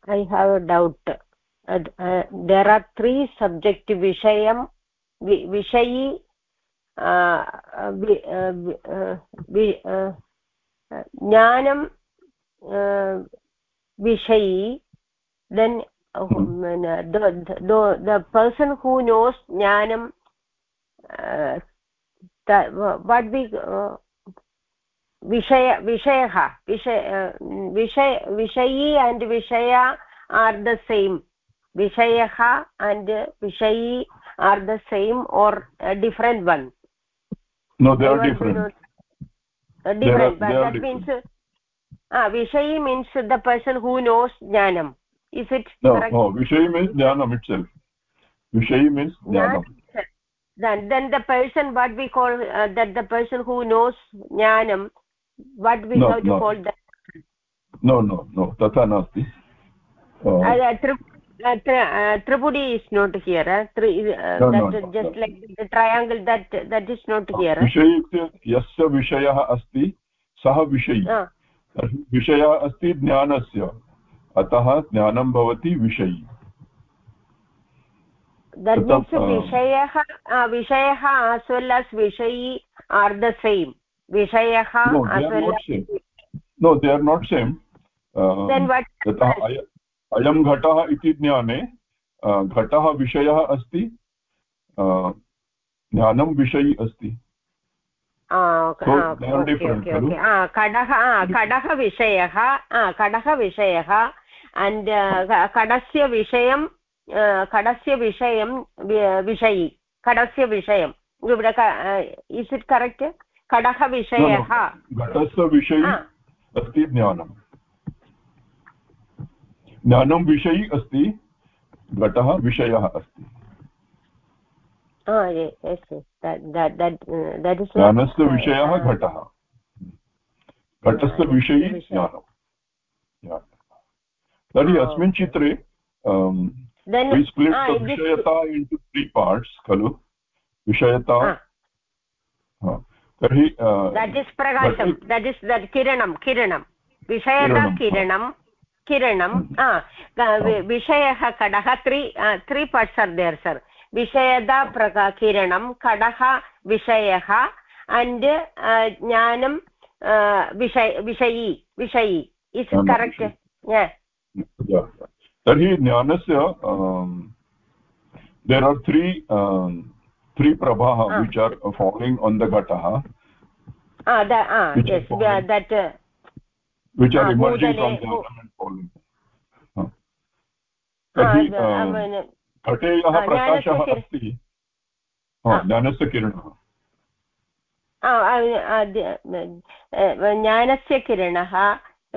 I have a doubt there are three subject विषयं विषयी ज्ञानं विषयी then the person who knows ज्ञानं what Vishaya विषय विषयः विषय विषय विषयी अण्ड् विषया आर् द सेम् विषयः अण्ड् विषयी are the same or different one different but that means ah vishayi means the person who knows Jnana. is it no, Vishaya no means Jnana itself. Vishaya means jnanam then then the person what we call uh, that the person who knows jnanam what we no, have to no. call that no no no tata nasti uh, uh, uh, uh, tripudi is not here uh, Tri, uh, no, that no, just no. like the triangle that that is not here विषय यस्य विषयः अस्ति सः विषयी विषयः अस्ति ज्ञानस्य अतः ज्ञानं भवति विषयी दर्भस्य विषयः विषयः आस् वेल् अस् विषयी आर् द सेम् विषयः no they are not same यतः अयं घटः इति ज्ञाने घटः विषयः अस्ति ज्ञानं विषयी अस्ति. खडः खडः विषयः खडः विषयः अण्ड् खडस्य विषयं खडस्य विषयं विषयी खडस्य विषयं इस् इट् करेक्ट् खडः विषयः घटस्य विषयी अस्ति ज्ञानम् ज्ञानं विषयी अस्ति घटः विषयः अस्ति ज्ञानस्य विषयः घटः घटस्य विषयी ज्ञानं तर्हि अस्मिन् चित्रे विषयता इण्टु त्री पार्ट्स् खलु विषयता तर्हि किरणं किरणं विषयता किरणं किरणं विषयः कडः three three parts are there sir विषयदा प्रका किरणं कडः विषयः अण्ड् ज्ञानं विषय विषयी विषयी इस् करेक्ट् तर्हि ज्ञानस्य there are three three प्रभाः which are following on the घटः that which are emerging from the and falling. तर्हि घटे यः प्रकाशः अस्ति। ज्ञानस्य किरणः। ज्ञानस्य किरणः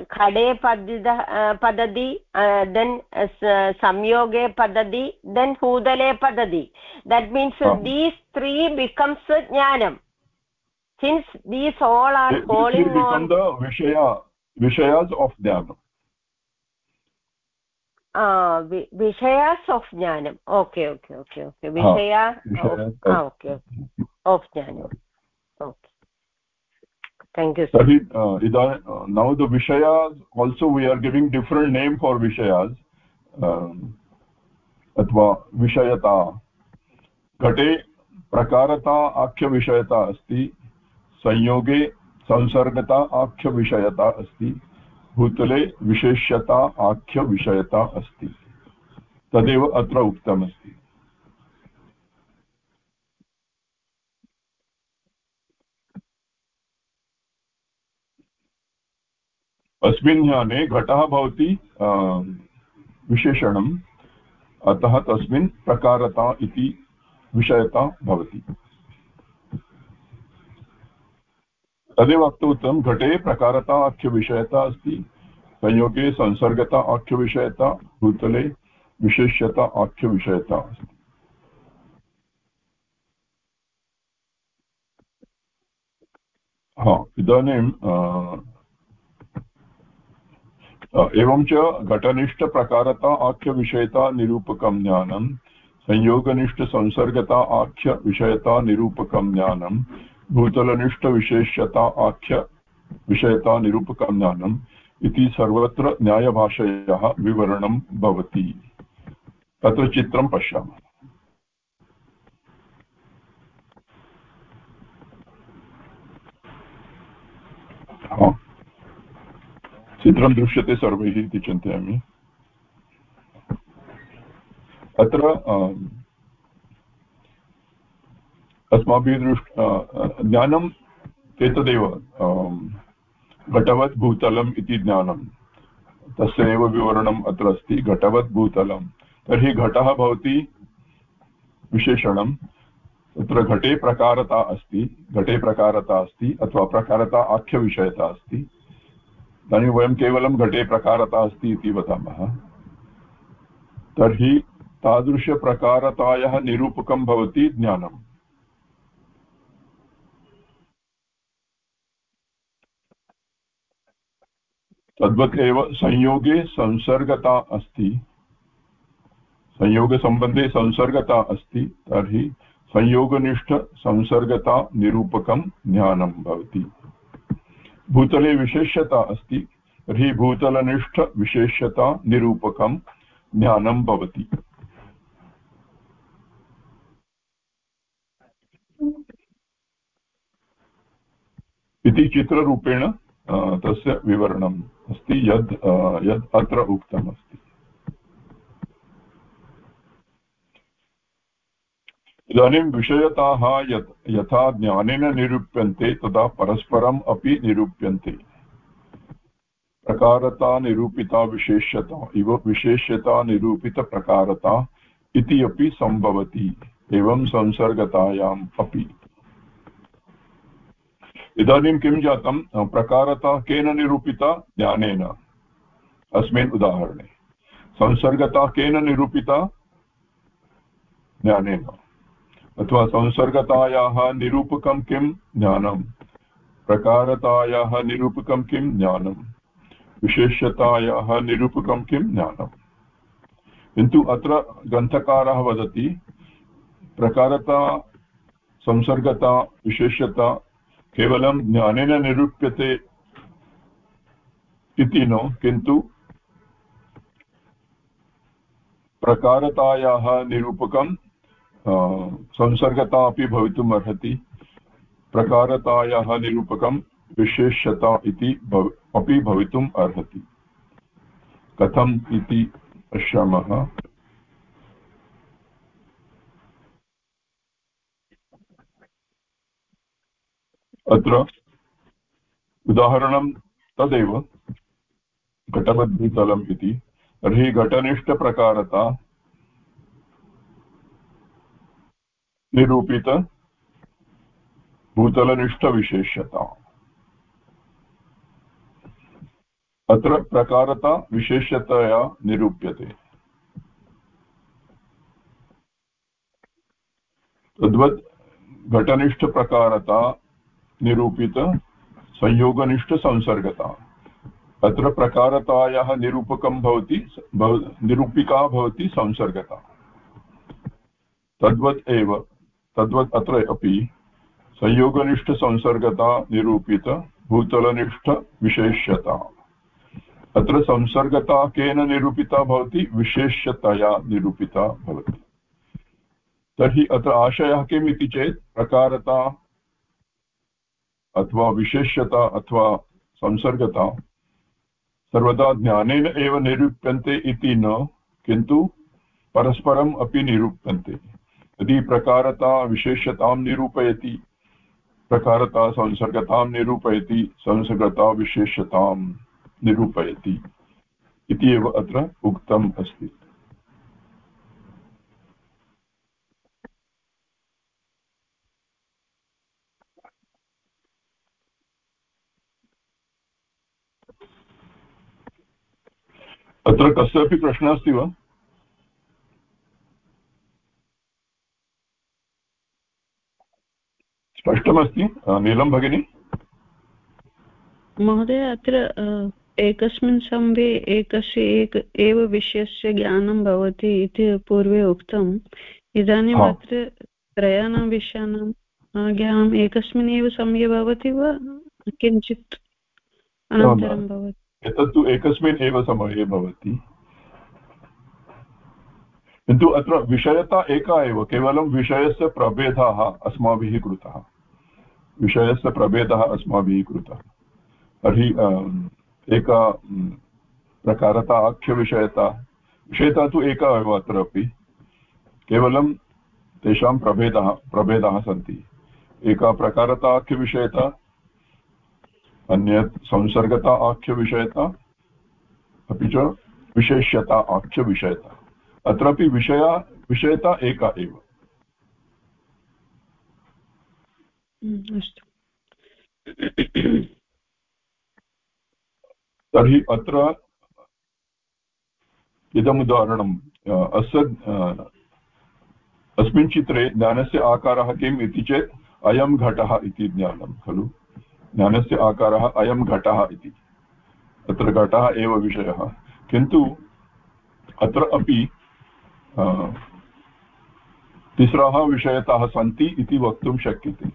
खडे पदिद पतति देन् संयोगे पतति देन् हूदले पतति that means these three becomes ज्ञानं सिन्स् दीस् आल् आर् विषयास् आफ् ज्ञानम् ओके ओके ओके ओके विषया ओके आफ् ज्ञानम् okay thank you Sahi, uh, uh, now the vishayas also we are giving different name for vishayas. अथवा विषयता घटे प्रकारता आख्यविषयता अस्ति संयोगे संसर्गता आख्यविषयता अस्ति भूतले विशेष्यता आख्यविषयता अस्ति तदेव अत्र उक्तमस्ति अस्मिन् ज्ञाने घटः भवति विशेषणम्। अतः तस्मिन् प्रकारता इति विषयता भवति। तदेव उक्तवन्तम् घटे प्रकारता आख्यविषयता अस्ति, संयोगे संसर्गता आख्यविषयता, भूतले विशेष्यता आख्यविषयता अस्ति। हा इदानीं एवं च घटनिष्ठप्रकारता आख्यविषयता निरूपकं ज्ञानं, संयोगनिष्ठसंसर्गता आख्यविषयता निरूपकं ज्ञानं, भूतलनिष्ठविशेष्यता आख्य विषयता निरूपकज्ञानम् इति सर्वत्र न्यायभाषयाः विवरणं भवति। तत्र चित्रं पश्यामः। चित्रं दृश्यते सर्वैः इति चिन्तयामि। अत्र अस्माभिः दृष्ट ज्ञानम् एतदेव घटवत् भूतलम् इति ज्ञानं तस्य एव विवरणम् अत्र अस्ति, घटवत् भूतलं तर्हि घटः भवति विशेषणं तत्र घटे प्रकारता अस्ति, घटे प्रकारता अस्ति, अथवा प्रकारता आख्यविषयता अस्ति। इदानीं वयं केवलं घटे प्रकारता अस्ति इति वदामः। तर्हि तादृशप्रकारतायाः निरूपकं भवति ज्ञानम्। तद्वत् एव संयोगे संसर्गता अस्ति। संयोगसम्बन्धे संसर्गता अस्ति, तर्हि संयोगनिष्ठसंसर्गता निरूपकं ज्ञानं भवति। भूतले विशेष्यता अस्ति, तर्हि भूतलनिष्ठविशेष्यता निरूपकं ज्ञानं भवति। इति चित्ररूपेण तस्य विवरणम् अस्ति, यद् यद् अत्र उक्तमस्ति। इदानीं विषयताः यत्, यथा ज्ञानेन निरूप्यन्ते, तदा परस्परम् अपि निरूप्यन्ते। प्रकारता निरूपिता विशेष्यता, इव विशेष्यता निरूपितप्रकारता इति अपि सम्भवति, एवं संसर्गतायाम् अपि। इदानीं किं जातं? प्रकारता केन निरूपिता? ज्ञानेन। अस्मिन् उदाहरणे। संसर्गता केन निरूपिता? ज्ञानेन। अथवा संसर्गतायाः निरूपकं किं ज्ञानं? प्रकारतायाः निरूपकं किं ज्ञानं? विशेष्यतायाः निरूपकं किं ज्ञानम् किन्तु अत्र ग्रन्थकारः वदति, प्रकारता, संसर्गता, विशेष्यता केवलं ज्ञानेन निरूप्यते इति न, किन्तु प्रकारतायाः निरूपकं संसर्गता अपि भवितुम् अर्हति प्रकारतायाः निरूपकं विशेष्यता इति भव, अपि भवितुम् अर्हति कथम् इति पश्यामः। अत्र उदाहरणं तदेव घटवद्भूतलम् इति तर्हि घटनिष्ठप्रकारता निरूपित भूतलनिष्ठविशेष्यता अत्र प्रकारता विशेष्यतया निरूप्यते। तद्वत् घटनिष्ठप्रकारता निरूपित संयोगनिष्ठसंसर्गता। अत्र प्रकारतायाः निरूपकं भवति निरूपिका भवति संसर्गता। तद्वत् एव। तद्वत् अत्र अपि संयोगनिष्ठसंसर्गता निरूपित भूतलनिष्ठविशेष्यता। अत्र संसर्गता केन निरूपिता भवति, विशेष्यतया निरूपिता भवति। तर्हि अत्र आशयः किम् इति चेत्, प्रकारता अथवा विशेष्यता अथवा संसर्गता सर्वदा ज्ञानेन एव निरूप्यन्ते इति न, किन्तु परस्परम् अपि निरूप्यन्ते। यदि प्रकारता विशेष्यतां निरूपयति, प्रकारता संसर्गतां निरूपयति, संसर्गता विशेष्यतां निरूपयति इति एव अत्र उक्तम् अस्ति। अत्र कस्यापि प्रश्नः अस्ति वा? स्पष्टमस्ति नीलं भगिनि? महोदय अत्र एकस्मिन् समये एकस्य एक एव विषयस्य ज्ञानं भवति इति पूर्वे उक्तम्। इदानीम् अत्र त्रयाणां विषयाणां ज्ञानम् एकस्मिन् एव समये भवति वा किञ्चित् अनन्तरं भवति? एतत्तु एकस्मिन् एव समये भवति। किन्तु अत्र विषयता एका एव, केवलं विषयस्य प्रभेदाः अस्माभिः कृतः। विषयस्य प्रभेदः अस्माभिः कृतः। तर्हि एका प्रकारता, आख्यविषयता, विषयता तु एका एव अत्रापि। केवलं तेषां प्रभेदः, प्रभेदाः सन्ति। एका प्रकारता, आख्यविषयता, अन्यत् संसर्गता, आख्यविषयता, अपि च विशेष्यता, आख्यविषयता। अत्रापि विषया विषयता एका एव। हम्म, तर्हि अत्र इदम् उदाहरणम् अस्य अस्मिन् चित्रे ज्ञानस्य आकारः किम् इति चेत् अयं घटः इति ज्ञानं खलु? ज्ञानस्य आकारः अयं घटः इति। अत्र घटः एव विषयः। किन्तु अत्र अपि तिस्रः विषयताः सन्ति इति वक्तुं शक्यते।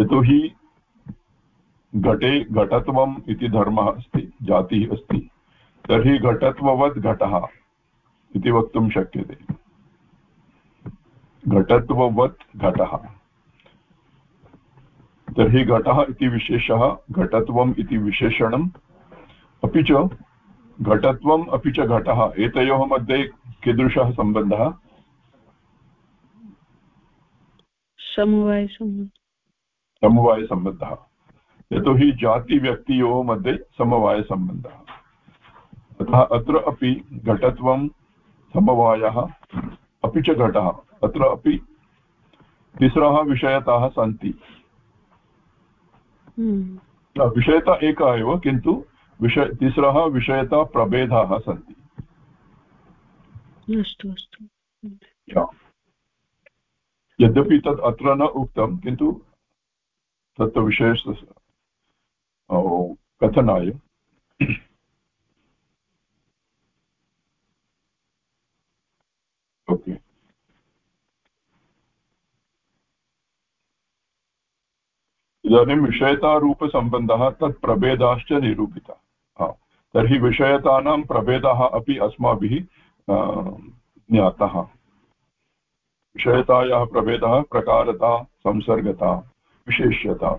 यतोहि घटे घटत्वम् इति धर्मः अस्ति, जातिः अस्ति, तर्हि घटत्ववत् घटः इति वक्तुं शक्यते। घटत्ववत् घटः। तर्हि घटः इति विशेषः, घटत्वम् इति विशेषणम् अपि च, घटत्वम् अपि च घटः, एतयोः मध्ये कीदृशः सम्बन्धः? समवायसम्बन्धः। यतोहि जातिव्यक्तियोः मध्ये समवायसम्बन्धः। अतः अत्र अपि घटत्वं समवायः अपि च घटः। अत्र अपि तिस्रः विषयताः सन्ति। हम्म। विषयता एका एव किन्तु विषय तिस्रः विषयता प्रभेदाः सन्ति। अस्तु अस्तु। यद्यपि तत् अत्र न उक्तं, किन्तु तत् विशेष कथनाय। ओके। इदानीं विषयतारूपसम्बन्धः तत् प्रभेदाश्च निरूपितः। तर्हि विषयतानां प्रभेदाः अपि अस्माभिः ज्ञातः। विषयतायाः प्रभेदः, प्रकारता, संसर्गता, विशेष्यता।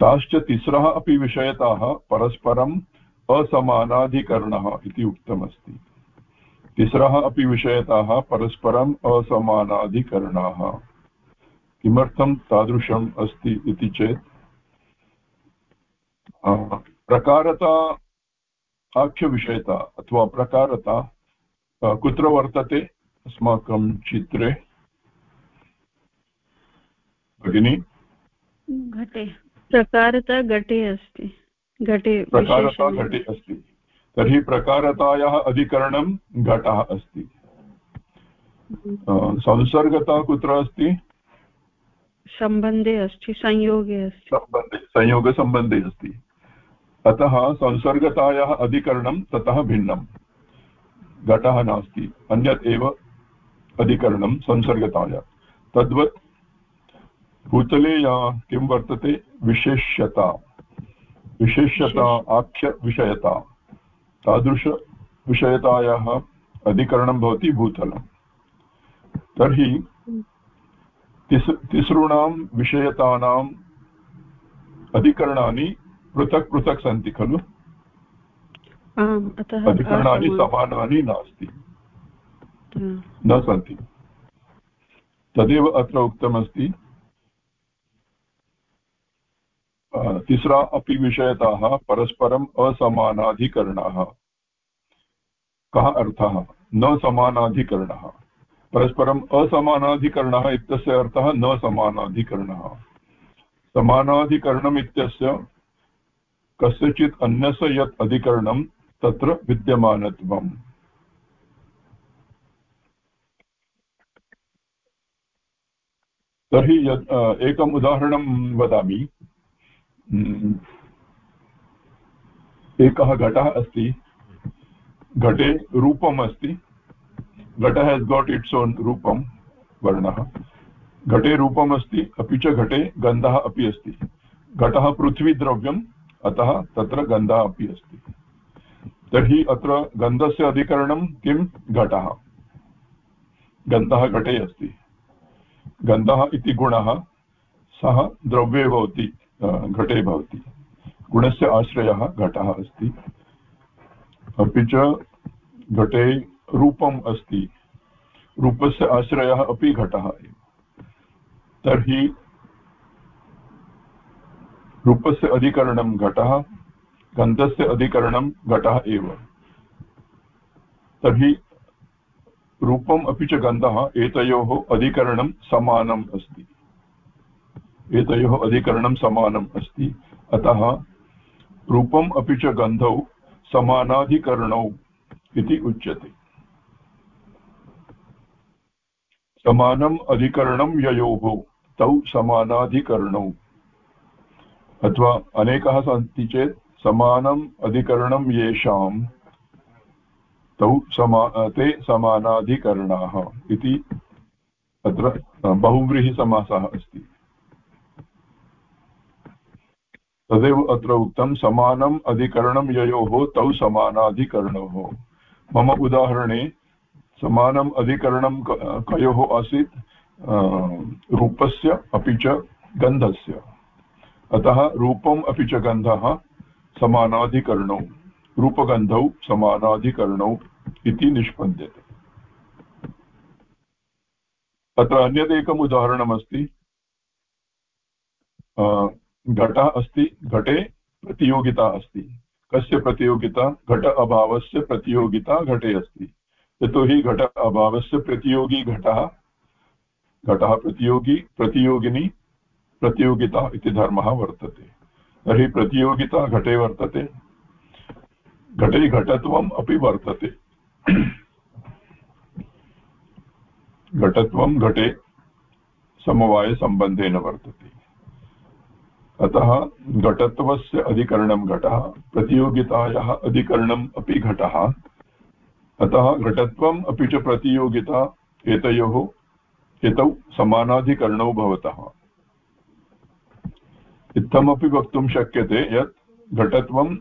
ताश्च तिस्रः अपि विषयताः परस्परम् असमानाधिकरणः इति उक्तमस्ति। तिस्रः अपि विषयताः परस्परम् असमानाधिकरणाः। किमर्थं तादृशम् अस्ति इति चेत् प्रकारता, आख्यविषयता अथवा प्रकारता कुत्र वर्तते? अस्माकं चित्रे। भगिनी? घटे। प्रकारता घटे अस्ति। घटे प्रकारता घटे अस्ति। तर्हि प्रकारतायाः अधिकरणं घटः अस्ति। संसर्गता कुत्र अस्ति? सम्बन्धे अस्ति संयोगे अस्ति। सम्बन्धे संयोगसम्बन्धे अस्ति। अतः संसर्गतायाः अधिकरणं ततः भिन्नं घटः नास्ति, अन्यत् एव अधिकरणं संसर्गताया। तद्वत् भूतले या किं वर्तते? विशेष्यता। विशेष्यता आख्यविषयता। तादृशविषयतायाः अधिकरणं भवति भूतलं। तर्हि तिस्, तिसॄणां विषयतानाम् अधिकरणानि पृथक् पृथक् सन्ति खलु? अधिकरणानि समानानि नास्ति। न सन्ति। तदेव अत्र उक्तमस्ति। तिस्रा अपि विषयताः परस्परम् असमानाधिकरणाः। कः अर्थः? न समानाधिकरणः। परस्परम् असमानाधिकरणः इत्यस्य अर्थः न समानाधिकरणः। समानाधिकरणम् इत्यस्य कस्यचित् अन्यस्य यत् अधिकरणं तत्र विद्यमानत्वम्। तर्हि यत् एकम् उदाहरणं वदामि। एकः घटः अस्ति। घटे रूपम् अस्ति। घट हेस् गाट् इट्स् ओन् रूपं, वर्णः। घटे रूपम् अस्ति, अपि च घटे गन्धः अपि अस्ति। घटः पृथ्वीद्रव्यम् अतः तत्र गन्धः अपि अस्ति। तर्हि अत्र गन्धस्य अधिकरणं किं? घटः। गन्धः घटे अस्ति। गन्धः इति गुणः सः द्रव्ये भवति घटे भवति। गुणस्य आश्रयः घटः अस्ति। अपि च घटे रूपम् अस्ति। रूपस्य आश्रयः अपि घटः एव। तर्हि रूपस्य अधिकरणं घटः। गन्धस्य अधिकरणं घटः एव। तर्हि रूपम् अपि च गन्धः एतयोः अधिकरणं समानम् अस्ति। एतयोः अधिकरणं समानम् अस्ति। अतः रूपम् अपि च गन्धौ समानाधिकरणौ इति उच्यते। समानम् अधिकरणं ययोः तौ समानाधिकरणौ। अथवा अनेकाः सन्ति चेत् समानम् अधिकरणं येषां तौ समा ते समानाधिकरणाः इति अत्र बहुव्रीहिसमासः अस्ति। तदेव अत्र उक्तं, समानम् अधिकरणं ययोः तौ समानाधिकरणोः। मम उदाहरणे, समानम् अधिकरणं कयोः आसीत्? रूपस्य अपि च गन्धस्य। अतः रूपम् अपि च गन्धः समानाधिकरणौ, रूपगन्धौ समानाधिकरणौ इति निष्पद्यते। अत्र अन्यदेकम् उदाहरणमस्ति। घटः अस्ति, घटे प्रतियोगिता अस्ति। कस्य प्रतियोगिता? घट अभावस्य प्रतियोगिता घटे अस्ति। यतोहि घट अभावस्य प्रतियोगी घटः घटः प्रतियोगी, प्रतियोगिनी प्रतियोगिता इति धर्मः वर्तते। तर्हि प्रतियोगिता घटे वर्तते। घटे घटत्वम् अपि वर्तते। घटत्वं घटे समवायसम्बन्धेन वर्तते। अतः घटत्वस्य अधिकरणं घटः, प्रतियोगितायाः अधिकरणम् अपि घटः। अतः घटत्वम् अपि च प्रतियोगिता एतयोः, एतौ समानाधिकरणौ भवतः। इत्थमपि वक्तुं शक्यते यत् घटत्वं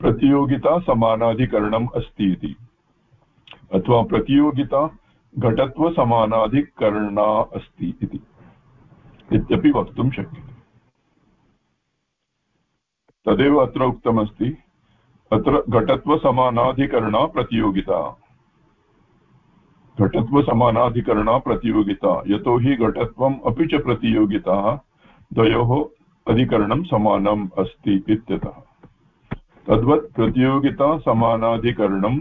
प्रतियोगिता समानाधिकरणम् अस्ति इति। अथवा प्रतियोगिता घटत्वसमानाधिकरणा अस्ति इति। इत्यपि वक्तुं शक्यते। तदेव अत्र उक्तमस्ति। अत्र घटत्वसमानाधिकरणा प्रतियोगिता। घटत्वसमानाधिकरणा प्रतियोगिता। यतोहि घटत्वम् अपि च प्रतियोगिता द्वयोः अधिकरणं समानम् अस्ति इत्यतः। तद्वत् प्रतियोगिता समानाधिकरणं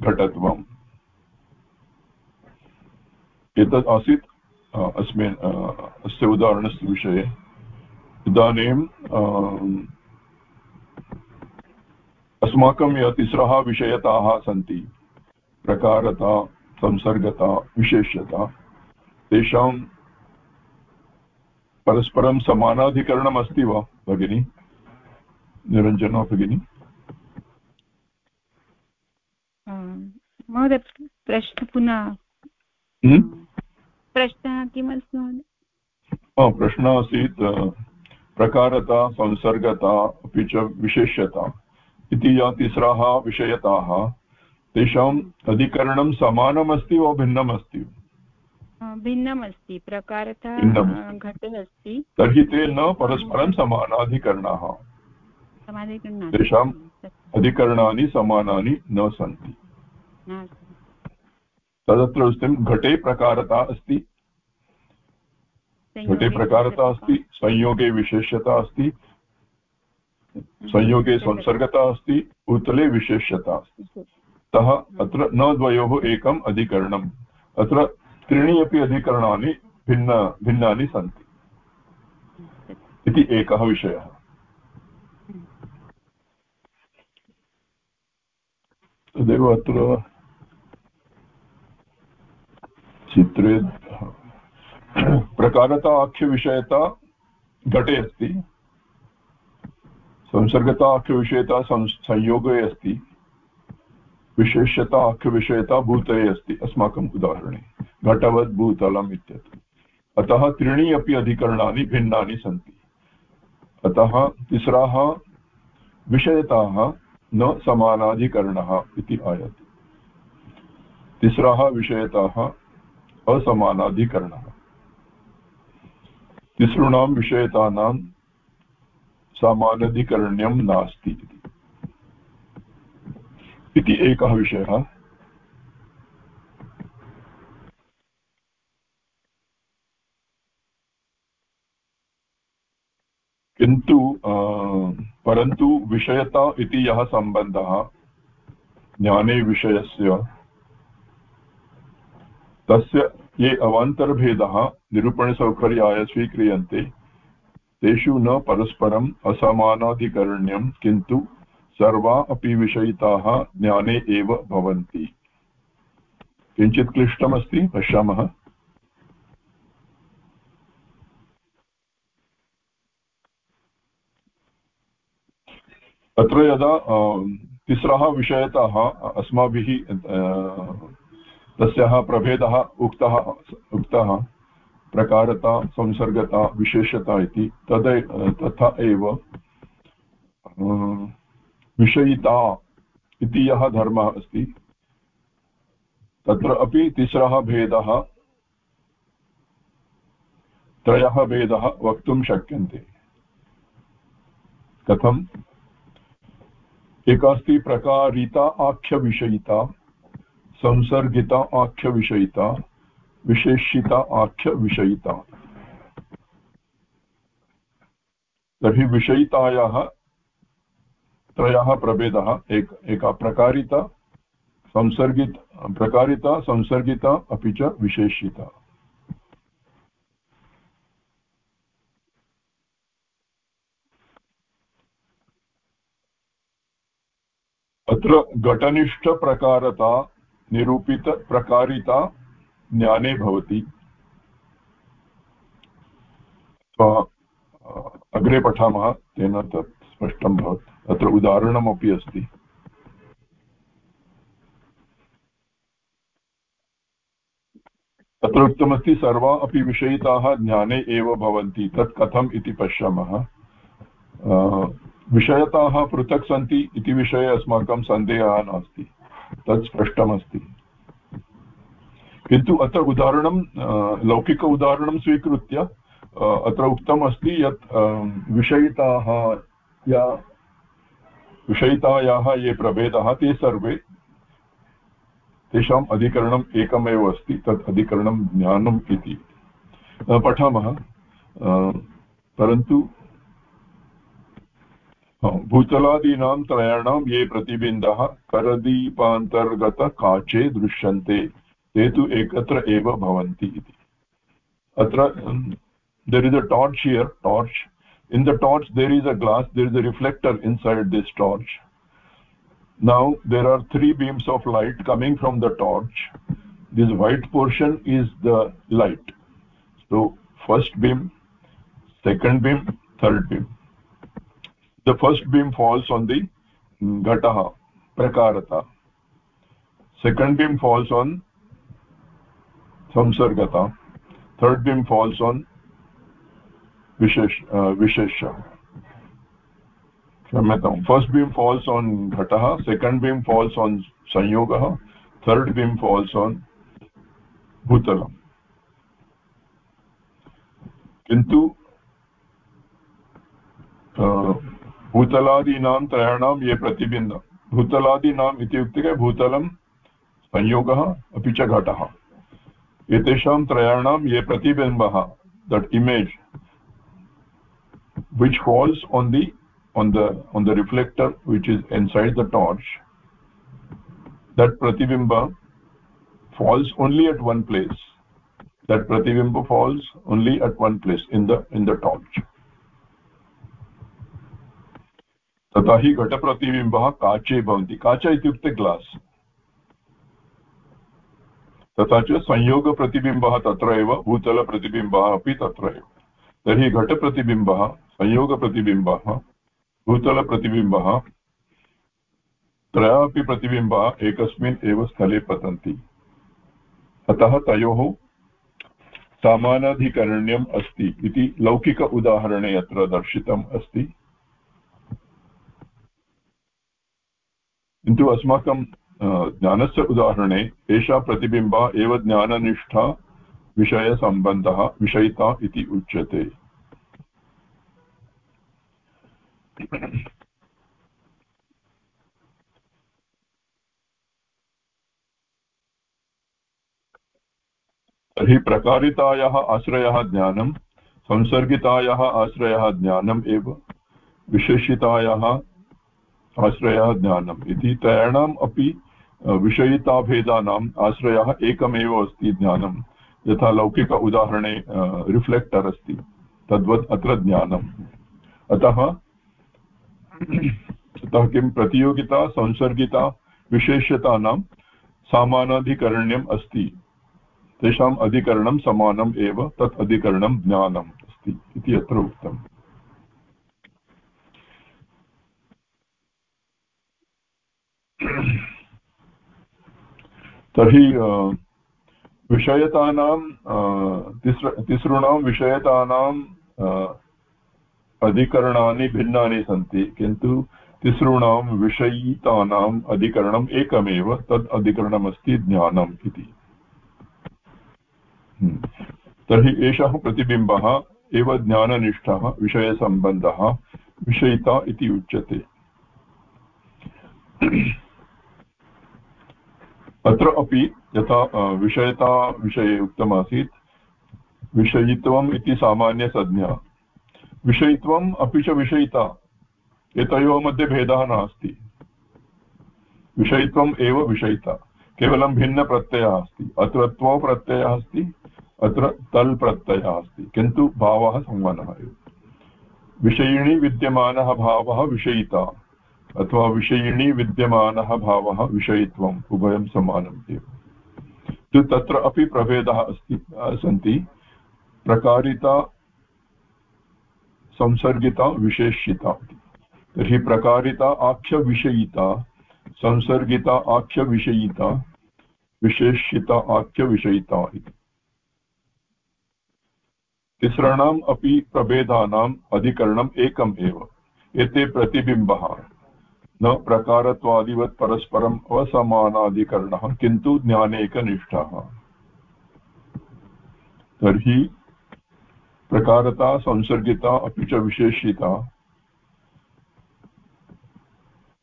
घटत्वम्। एतत् आसीत् अस्मिन् अस्य उदाहरणस्य विषये। इदानीं अस्माकं या तिस्रः विषयताः सन्ति। प्रकारता, संसर्गता, विशेष्यता। तेषां परस्परं समानाधिकरणम् अस्ति वा भगिनि? निरञ्जना भगिनी? महोदय प्रश्न पुनः? प्रश्नः किमस्ति महोदय? प्रश्नः आसीत् प्रकारता संसर्गता अपि च विशेष्यता। इति या तिस्राः विषयताः। तेषाम् अधिकरणं समानमस्ति वा भिन्नम् अस्ति भिन्नम् अस्ति प्रकारतः घटे अस्ति तर्हि ते न परस्परं समानाधिकरणाः। तेषाम् अधिकरणानि समानानि न सन्ति। तदत्र उक्तं घटे प्रकारता अस्ति। घटे प्रकारता अस्ति संयोगे विशेष्यता अस्ति। संयोगे संसर्गता अस्ति उत्तले विशेष्यता अस्ति। अतः अत्र न द्वयोः एकम् अधिकरणम्। अत्र त्रीणि अपि अधिकरणानि भिन्न, भिन्नानि सन्ति। इति एकः विषयः। तदेव अत्र चित्रे प्रकारता आख्यविषयता घटे अस्ति। संसर्गता आख्यविषयता संयोगे अस्ति। विशेष्यता आख्यविषयता भूतले अस्ति। अस्माकम् उदाहरणे। घटवद् भूतलम् इत्यत्र। अतः त्रीणि अपि अधिकरणानि भिन्नानि सन्ति। अतः तिस्राः विषयताः न समानाधिकरणः इति आयाति। तिस्रः विषयताः असमानाधिकरणः। तिसॄणां विषयतानां समानाधिकरण्यं नास्ति इति एकः विषयः। किन्तु परन्तु विषयता इति यः सम्बन्धः, ज्ञाने विषयस्य, तस्य ये अवान्तरभेदाः, निरूपणसौकर्याय स्वीक्रियन्ते, तेषु न परस्परम् असमानाधिकरण्यं किन्तु सर्वा अपि विषयिताः ज्ञाने एव भवन्ति। किञ्चित् क्लिष्टमस्ति, पश्यामः। अत्र यदा तिस्रः विषयतः, अस्माभिः तस्याः प्रभेदः उक्तः उक्तः, प्रकारता, संसर्गता, विशेषता इति, तद्, तथा एव विषयिता इति यः धर्मः अस्ति, तत्र अपि तिस्रः भेदः, त्रयः भेदः वक्तुं शक्यन्ते। कथं एका अस्ति प्रकारिता आख्यविषयिता, संसर्गिता आख्यविषयिता, विशेषिता आख्यविषयिता। तर्हि विषयितायाः, त्रयः प्रभेदः, एक, एका प्रकारिता, संसर्गित, प्रकारिता, संसर्गिता, अपि च विशेषिता। अत्र घटनिष्ठप्रकारता निरूपितप्रकारिता ज्ञाने भवति। अग्रे पठामः, तेन तत् स्पष्टं भवति। अत्र उदाहरणमपि अस्ति। तत्र उक्तमस्ति, सर्वा अपि विषयिताः ज्ञाने एव भवन्ति, तत् कथम् इति पश्यामः। विषयताः पृथक् सन्ति इति विषये अस्माकं सन्देहः नास्ति। तत् स्पष्टमस्ति। किन्तु अत्र उदाहरणं लौकिक उदाहरणं स्वीकृत्य अत्र उक्तम् अस्ति यत् विषयिताः या, विषयितायाः ये प्रभेदाः ते सर्वे, तेषाम् अधिकरणम् एकमेव अस्ति, तत् अधिकरणं ज्ञानम् इति। पठामः परन्तु भूतलादीनां त्रयाणां ये प्रतिबिम्बः करदीपान्तर्गतकाचे दृश्यन्ते, ते तु एकत्र एव भवन्ति इति। अत्र there is a torch here torch in the torch there is a glass there is a reflector inside this torch now there are three beams of light coming from the torch this white portion is the light so first beam second beam third beam the first beam falls on the ghataha prakarata second beam falls on samsargata third beam falls on vishesh uh, vishesha क्षम्यतां first beam falls on घटः second beam falls on संयोगः third beam falls on भूतलम् किन्तु भूतलादीनां त्रयाणां ये प्रतिबिम्ब भूतलादीनाम् इत्युक्ते भूतलं संयोगः अपि च घटः। एतेषां त्रयाणां ये प्रतिबिंब that image which falls on the on the on the reflector which is inside the torch that प्रतिबिंब falls only at one place that प्रतिबिम्ब falls only at one place in the in the torch तथा हि घटप्रतिबिम्बः काचे भवन्ति। काच इत्युक्ते glass. तथा च संयोगप्रतिबिम्बः तत्र एव, भूतलप्रतिबिम्बः अपि तत्र एव। तर्हि घटप्रतिबिम्बः, संयोगप्रतिबिम्बः, भूतलप्रतिबिम्बः त्रयः अपि प्रतिबिम्बाः एकस्मिन् एव स्थले पतन्ति। अतः तयोः समानाधिकरण्यम् अस्ति इति लौकिक उदाहरणे अत्र दर्शितम् अस्ति। किन्तु अस्माकं ज्ञानस्य उदाहरणे एषा प्रतिबिम्बा एव ज्ञाननिष्ठा विषयसम्बन्धः विषयिता इति उच्यते। तर्हि प्रकारितायाः आश्रयः ज्ञानं, संसर्गितायाः आश्रयः ज्ञानम् एव, विशेषितायाः आश्रयः ज्ञानम् इति त्रयाणाम् अपि विषयिताभेदानाम् आश्रयः एकमेव अस्ति ज्ञानं यथा लौकिक उदाहरणे रिफ्लेक्टर् अस्ति, तद्वत् अत्र ज्ञानम्। अतः अतः किं प्रतियोगिता, संसर्गिता, विशेष्यतानां सामानाधिकरण्यम् अस्ति। तेषाम् अधिकरणं समानम् एव, तत् अधिकरणं ज्ञानम् अस्ति इति अत्र उक्तम्। तर्हि विषयतानां तिस्र तिसॄणां विषयतानाम् अधिकरणानि भिन्नानि सन्ति, किन्तु तिसॄणां विषयितानाम् अधिकरणम् एकमेव, तद् अधिकरणमस्ति ज्ञानम् इति। तर्हि एषः प्रतिबिम्बः, एव ज्ञाननिष्ठः, विषयसम्बन्धः, विषयिता इति उच्यते। अत्र अपि यथा विषयता विषये उक्तमासीत्। विषयित्वम् इति सामान्यसंज्ञा। विषयित्वम् अपि च विषयिता। एतयोः मध्ये भेदः नास्ति। विषयित्वम् एव विषयिता। केवलं भिन्नप्रत्ययः अस्ति। अत्र त्वौ प्रत्ययः अस्ति, अत्र तल् प्रत्ययः अस्ति। किन्तु भावः समानः एव। विषयिणी विद्यमानः भावः विषयिता। अथवा विषयिणी विद्यमानः भावः विषयित्वम्, उभयं समानम् एव। तत्र अपि प्रभेदः अस्ति सन्ति। प्रकारिता, संसर्गिता विशेषिता तर्हि प्रकारिता, आख्यविषयिता, संसर्गिता, आख्यविषयिता विशेषिता आख्यविषयिता इति। तिसॄणाम् अपि प्रभेदानाम् अधिकरणम् एकम् एव। एते प्रतिबिम्बः। न प्रकारत्वादिवत् परस्परम् असमानाधिकरणः, किन्तु ज्ञानेकनिष्ठः। तर्हि प्रकारता, संसर्गिता, अपि च विशेषिता।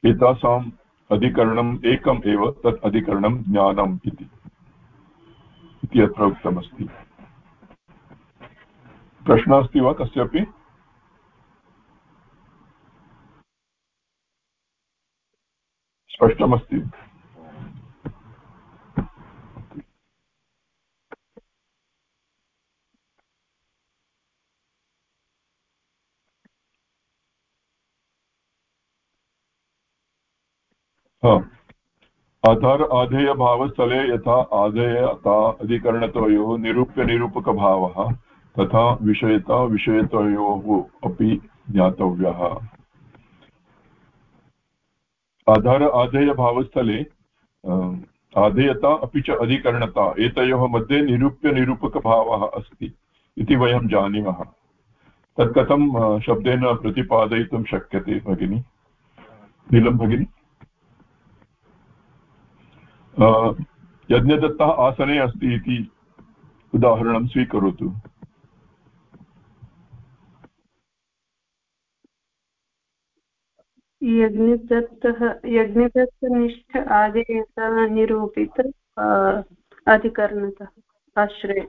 एतासाम् अधिकरणम् एकम् एव, तत् अधिकरणं ज्ञानम् इति अत्र उक्तमस्ति। प्रश्नः अस्ति वा कस्यापि? स्पष्टमस्ति। आधार आधेयभावस्थले यथा आधेयता अधिकरणतयोः निरूप्यनिरूपकभावः तथा विषयता विषयतयोः अपि ज्ञातव्यः। आधार आधेयभावस्थले आधेयता अपि च अधिकरणता, एतयोः मध्ये निरूप्यनिरूपकभावः अस्ति इति वयं जानीमः। तत् कथं शब्देन प्रतिपादयितुं शक्यते भगिनि। नीलं भगिनि। यज्ञदत्तः आसने अस्ति इति उदाहरणं स्वीकरोतु। यज्ञदत्तः यज्ञदत्तनिष्ठ आदेयतः निरूपित अधिकरणतः आश्रय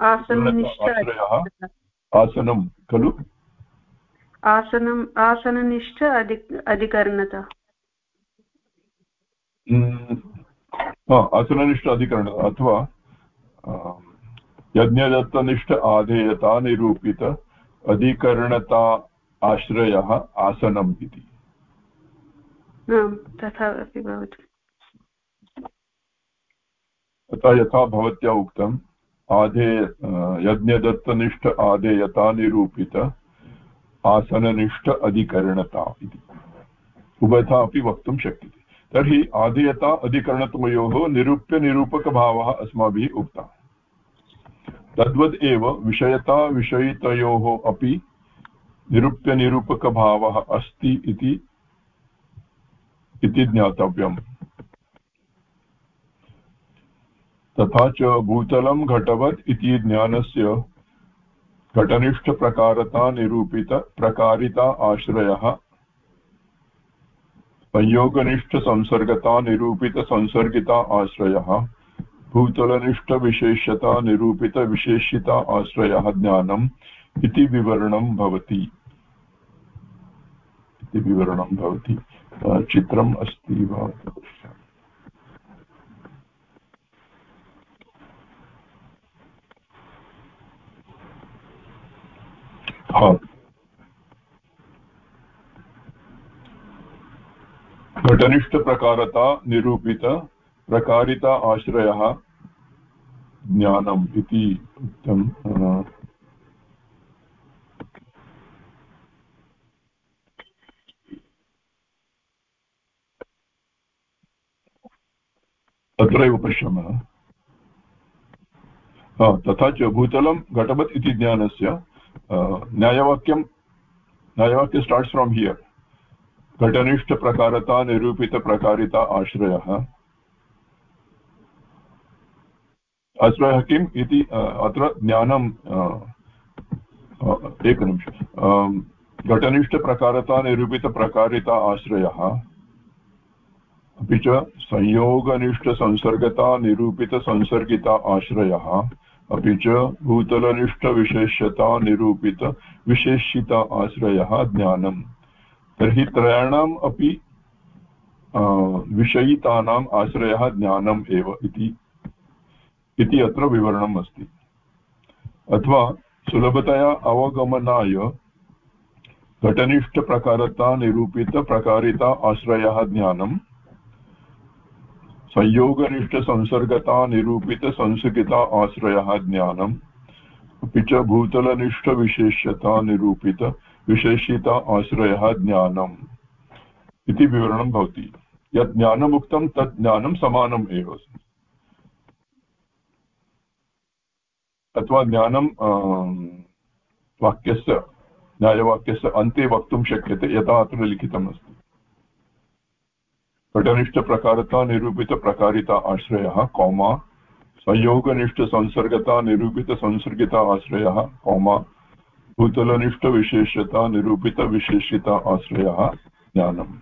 आसननिष्ठ आसनं खलु? आसनम् आसननिष्ठ अधि अधिकरणतः। आसननिष्ठ अधिकरण अथवा यज्ञदत्तनिष्ठ आधेयता निरूपित अधिकरणता आश्रयः आसनम् इति। तथा अपि भवति। अतः यथा भवत्या उक्तम् आधेय यज्ञदत्तनिष्ठ आधेयता निरूपित आसननिष्ठ अधिकरणता इति। उभयथा अपि वक्तुं शक्यते। तर्हि आधेयता अधिकरणत्वयोः निरूप्यनिरूपकभावः अस्माभिः उक्तः। तद्वद् एव विषयता विषयितयोः अपि निरूप्यनिरूपकभावः अस्ति इति इति ज्ञातव्यम्। तथा च भूतलं घटवत् इति ज्ञानस्य घटनिष्ठप्रकारता निरूपितप्रकारिता आश्रयः। संयोगनिष्ठसंसर्गता निरूपितसंसर्गिता आश्रयः। भूतलनिष्ठविशेष्यता निरूपितविशेषिता आश्रयः ज्ञानम् इति विवरणं भवति। इति विवरणं भवति चित्रम् अस्ति वा? घटनिष्ठप्रकारता निरूपित प्रकारिता आश्रयः ज्ञानम् इति उक्तम् तत्रैव पश्यामः। तथा च भूतलं घटवत् इति ज्ञानस्य न्यायवाक्यं, न्यायवाक्य स्टार्ट्स् फ्रोम् हियर् घटनिष्ठप्रकारता, निरूपितप्रकारिता, आश्रयः। आश्रयः किम् इति अत्र ज्ञानं एकनिमिषम्। घटनिष्ठप्रकारता, निरूपितप्रकारिता, आश्रयः। अपि च संयोगनिष्ठसंसर्गता निरूपितसंसर्गिता आश्रयः अपि च भूतलनिष्ठविशेष्यता निरूपितविशेषिता आश्रयः ज्ञानम्। तर्हि त्रयाणाम् अपि विषयितानाम् आश्रयः ज्ञानम् एव इति इति अत्र विवरणम् अस्ति। अथवा सुलभतया अवगमनाय घटनिष्ठप्रकारता निरूपितप्रकारिता आश्रयः ज्ञानम् संयोगनिष्ठसंसर्गता निरूपितसंसर्गिता आश्रयः ज्ञानम्। अपि च भूतलनिष्ठविशेष्यता निरूपितविशेषिता आश्रयः ज्ञानम्। इति विवरणं भवति। यत् ज्ञानमुक्तं, तत् ज्ञानं समानम् एव। अथवा ज्ञानं वाक्यस्य, न्यायवाक्यस्य अन्ते वक्तुं शक्यते, यथा अत्र लिखितमस्ति। घटनिष्ठप्रकारता निरूपितप्रकारिता आश्रयः, कौमा संयोगनिष्ठसंसर्गता निरूपितसंसर्गिता आश्रयः, कौमा भूतलनिष्ठविशेषता निरूपितविशेषिता आश्रयः, ज्ञानम्।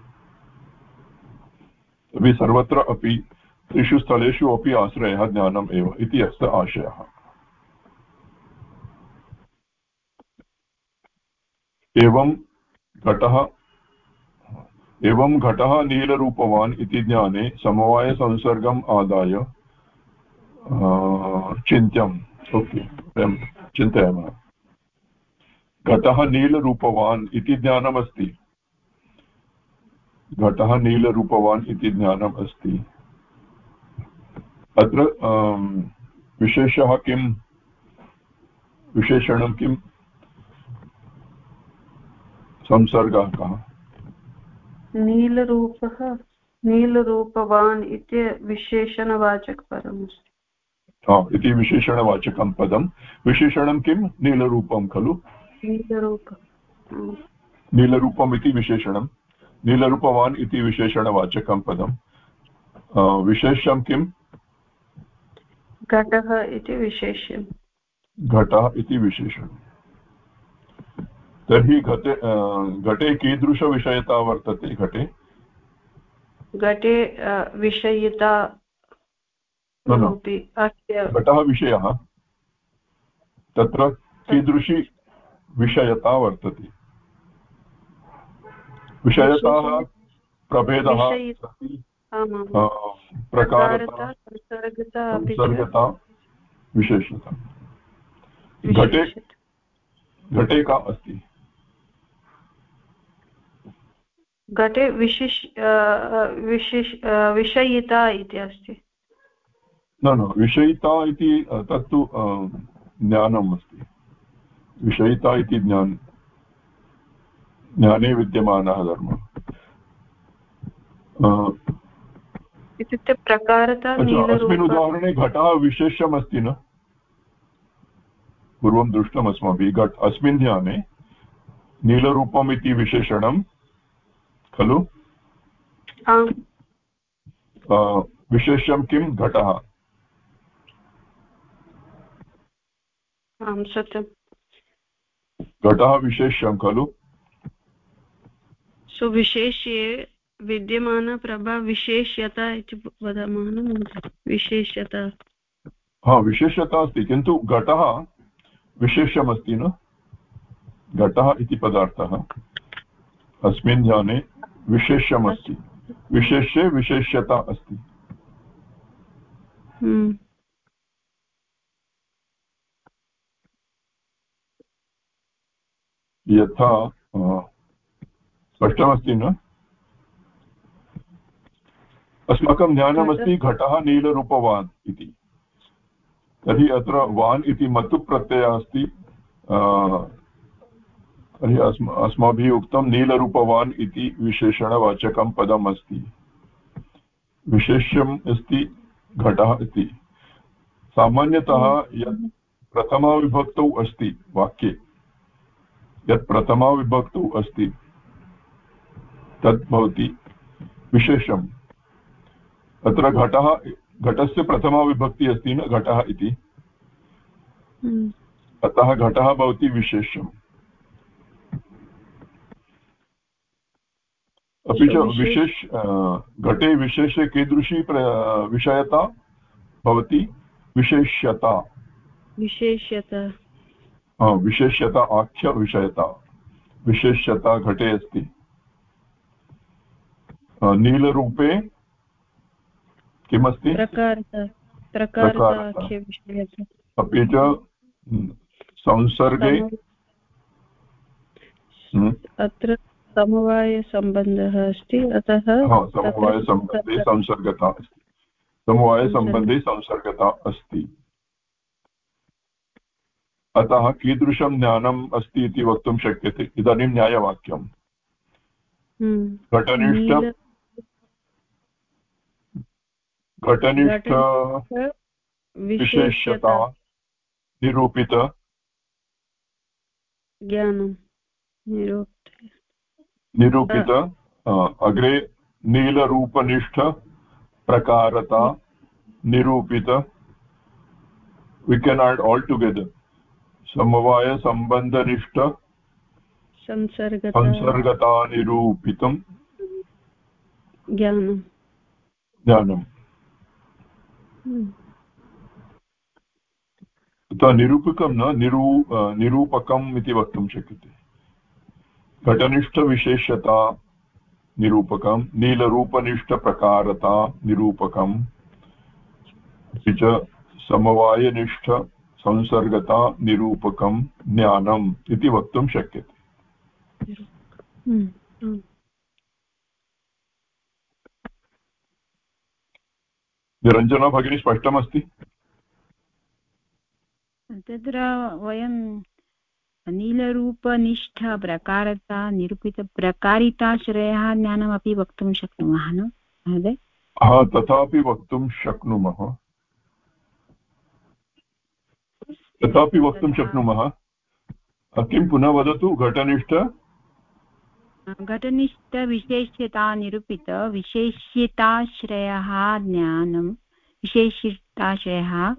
तर्हि सर्वत्र अपि, त्रिषु स्थलेषु अपि आश्रयः, ज्ञानम् एव, इति अस्य आशयः। एवं घटः एवं घटः नीलरूपवान् इति ज्ञाने समवायसंसर्गम् आदाय चिन्त्यम्। ओके वयं चिन्तयामः। घटः नीलरूपवान् इति ज्ञानमस्ति। घटः नीलरूपवान् इति ज्ञानम् अस्ति अत्र विशेषः किं विशेषणं किं संसर्गः कः? नीलरूपः नीलरूपवान् इति विशेषणवाचकपदम् अस्ति। इति विशेषणवाचकं पदं। विशेषणं किं? नीलरूपं खलु। नीलरूप नीलरूपम् इति विशेषणं। नीलरूपवान् इति विशेषणवाचकं पदं। विशेषं किम् घटः इति विशेष्यं घटः इति विशेषणम्। तर्हि घटे घटे कीदृशविषयता वर्तते? घटे? घटे विषयिता घटः विषयः। तत्र कीदृशी विषयता वर्तते? विषयताः प्रभेदः प्रकारता संसर्गता विशेषता। घटे घटे का अस्ति? घटे विशिष् विशिष् विषयिता इति अस्ति। न न विषयिता इति तत्तु ज्ञानम् अस्ति। विषयिता इति ज्ञान ज्ञाने विद्यमानः धर्मः। इत्युक्ते प्रकारता अस्मिन् उदाहरणे घटः विशेषमस्ति न? पूर्वं दृष्टम् अस्माभिः। घट् अस्मिन् ध्याने नीलरूपम् इति विशेषणं खलु? विशेष्यं किं घटः? आं सत्यं घटः विशेष्यं खलु? सुविशेष्ये विद्यमानप्रभा विशेष्यता इति वदामः न? विशेष्यता। हा विशेष्यता अस्ति किन्तु घटः विशेष्यमस्ति न? घटः इति पदार्थः। अस्मिन् ज्ञाने विशेष्यमस्ति। विशेष्ये विशेष्यता अस्ति। हम्म। यथा स्पष्टमस्ति न? अस्माकं ज्ञानमस्ति घटः नीलरूपवान् इति। तर्हि अत्र वान् इति मतुप्रत्ययः अस्ति। तर्हि अस्म अस्माभिः उक्तं नीलरूपवान् इति विशेषणवाचकं पदम् अस्ति विशेष्यम् अस्ति घटः इति। सामान्यतः यत् प्रथमाविभक्तौ अस्ति वाक्ये यत् प्रथमाविभक्तौ अस्ति तत् भवति विशेषम्। अत्र घटः घटस्य प्रथमाविभक्तिः अस्ति न घटः इति? हम्म। अतः घटः भवति विशेषम् अपि च विशेष घटे विशेषे कीदृशी विषयता भवति? विशेष्यता। विशेष्यता। विशेष्यता आख्यविषयता विशेष्यता घटे अस्ति। नीलरूपे किमस्ति? अपि च संसर्गे अत्र समवायसम्बन्धः अस्ति? अतः समवायसम्बन्धे संसर्गता अस्ति। समवायसम्बन्धे संसर्गता अस्ति। अतः कीदृशं ज्ञानम् अस्ति इति वक्तुं शक्यते। इदानीं न्यायवाक्यम्। हम्म। घटनिष्ठ घटनिष्ठ विशेष्यता निरूपित ज्ञानं निरूप निरूपित अग्रे नीलरूपनिष्ठ प्रकारता निरूपित. We can add all together. समवायसम्बन्धनिष्ठ संसर्गता निरूपितं ज्ञानं ज्ञानम्. तथा निरूपकं न निरू निरूपकम् इति वक्तुं शक्यते। घटनिष्ठविशेषता निरूपकं नीलरूपनिष्ठप्रकारता निरूपकम् अपि च समवायनिष्ठ संसर्गता निरूपकं ज्ञानम् इति वक्तुं शक्यते। निरञ्जना भगिनी स्पष्टमस्ति? तत्र वयं नीलरूपनिष्ठ प्रकारता निरूपितप्रकारिताश्रयः ज्ञानमपि वक्तुं शक्नुमः न? महोदय? हा तथापि वक्तुं शक्नुमः। तथापि वक्तुं शक्नुमः। किं पुनः वदतु? घटनिष्ठ? घटनिष्ठविशेष्यता निरूपित विशेष्यताश्रयः ज्ञानं विशेषिताश्रयः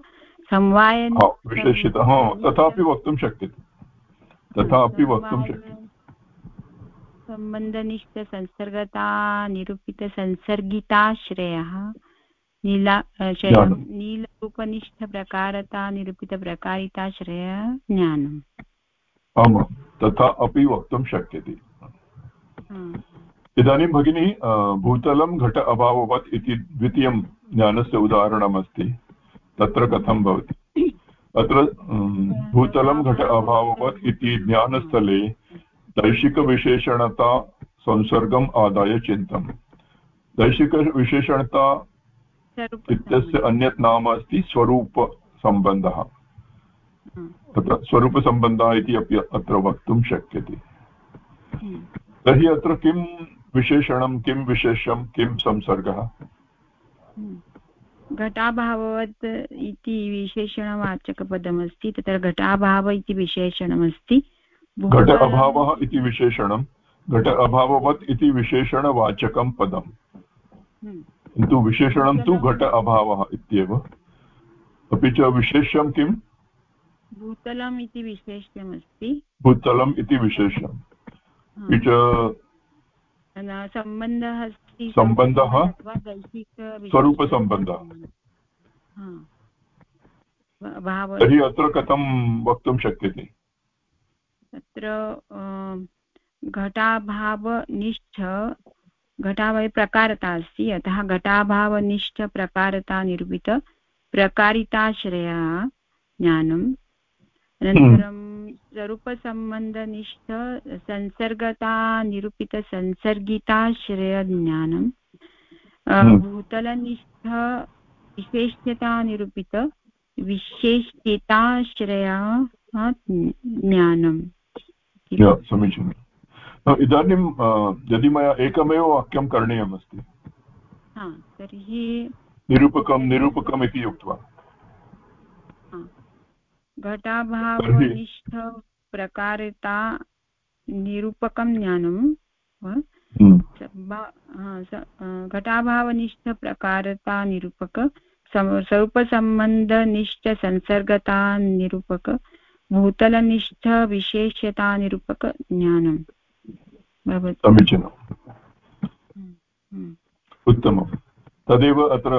समवाय विशेषितः तथापि वक्तुं शक्यते। तथा अपि वक्तुं शक्यते। सम्बन्धनिष्ठसंसर्गता निरूपितसंसर्गिताश्रयः नीला नीलरूपनिष्ठप्रकारता निरूपितप्रकारिताश्रयः ज्ञानम्। आमां तथा अपि वक्तुं शक्यते। इदानीं भगिनी भूतलं घट अभाववत् इति द्वितीयं ज्ञानस्य उदाहरणमस्ति। तत्र कथं भवति? अत्र भूतलं घट अभाववत् इति ज्ञानस्थले दैशिकविशेषणता संसर्गम् आदाय चिन्तम्। दैशिकविशेषणता इत्यस्य अन्यत् नाम अस्ति स्वरूपसम्बन्धः। तत्र स्वरूपसम्बन्धः इति अपि अत्र वक्तुं शक्यते। तर्हि अत्र किं विशेषणं किं विशेषं किं संसर्गः? घटाभाववत् इति विशेषणवाचकपदमस्ति तत्र घटाभाव इति विशेषणमस्ति। घट अभावः इति विशेषणं घट अभाववत् इति विशेषणवाचकं पदम् हम्म। किन्तु विशेषणं तु घट अभावः इत्येव। अपि च विशेष्यं किम्? भूतलम् इति विशेष्यमस्ति। भूतलम् इति विशेष्यम्। अपि च सम्बन्धः अस्ति सम्बन्धः स्वरूपसम्बन्धः तर्हि अत्र कथं वक्तुं शक्यते तत्र घटाभावनिष्ठ घटाभावे प्रकारता अस्ति अतः घटाभावनिष्ठ प्रकारता प्रकारिताश्रया ज्ञानम् अनन्तरं स्वरूपसम्बन्धनिष्ठ संसर्गता निरूपितसंसर्गिताश्रयज्ञानं हम्म। भूतलनिष्ठ विशेष्यता निरूपित विशेष्यताश्रया ज्ञानम्। समीचीनम्। इदानीं यदि मया एकमेव वाक्यं करणीयमस्ति? तर्हि निरूपकं निरूपकम् इति उक्त्वा घटाभावनिष्ठ प्रकारिता निरूपकं ज्ञानं हम्म। घटाभावनिष्ठप्रकारता निरूपक स्वरूपसम्बन्धनिष्ठ संसर्गता निरूपक भूतलनिष्ठ विशेष्यता निरूपक ज्ञानं समीचीनम् हम्म, हम्म। उत्तमं तदेव अत्र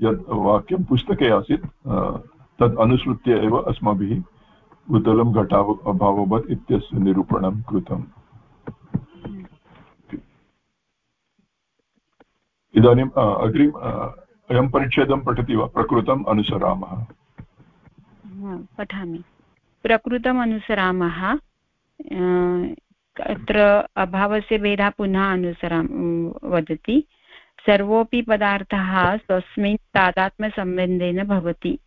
यत् वाक्यं पुस्तके आसीत् तद् अनुसृत्य एव अस्माभिः भूतलं घटाव अभाववत् इत्यस्य निरूपणं कृतम् इदानीम् अग्रिम अयं परिच्छेदं पठति वा? प्रकृतम् अनुसरामः। पठामि। प्रकृतम् अनुसरामः। अत्र अभावस्य भेदः पुनः अनुसराम वदति। सर्वोऽपि पदार्थः स्वस्मिन् तादात्म्यसम्बन्धेन भवति।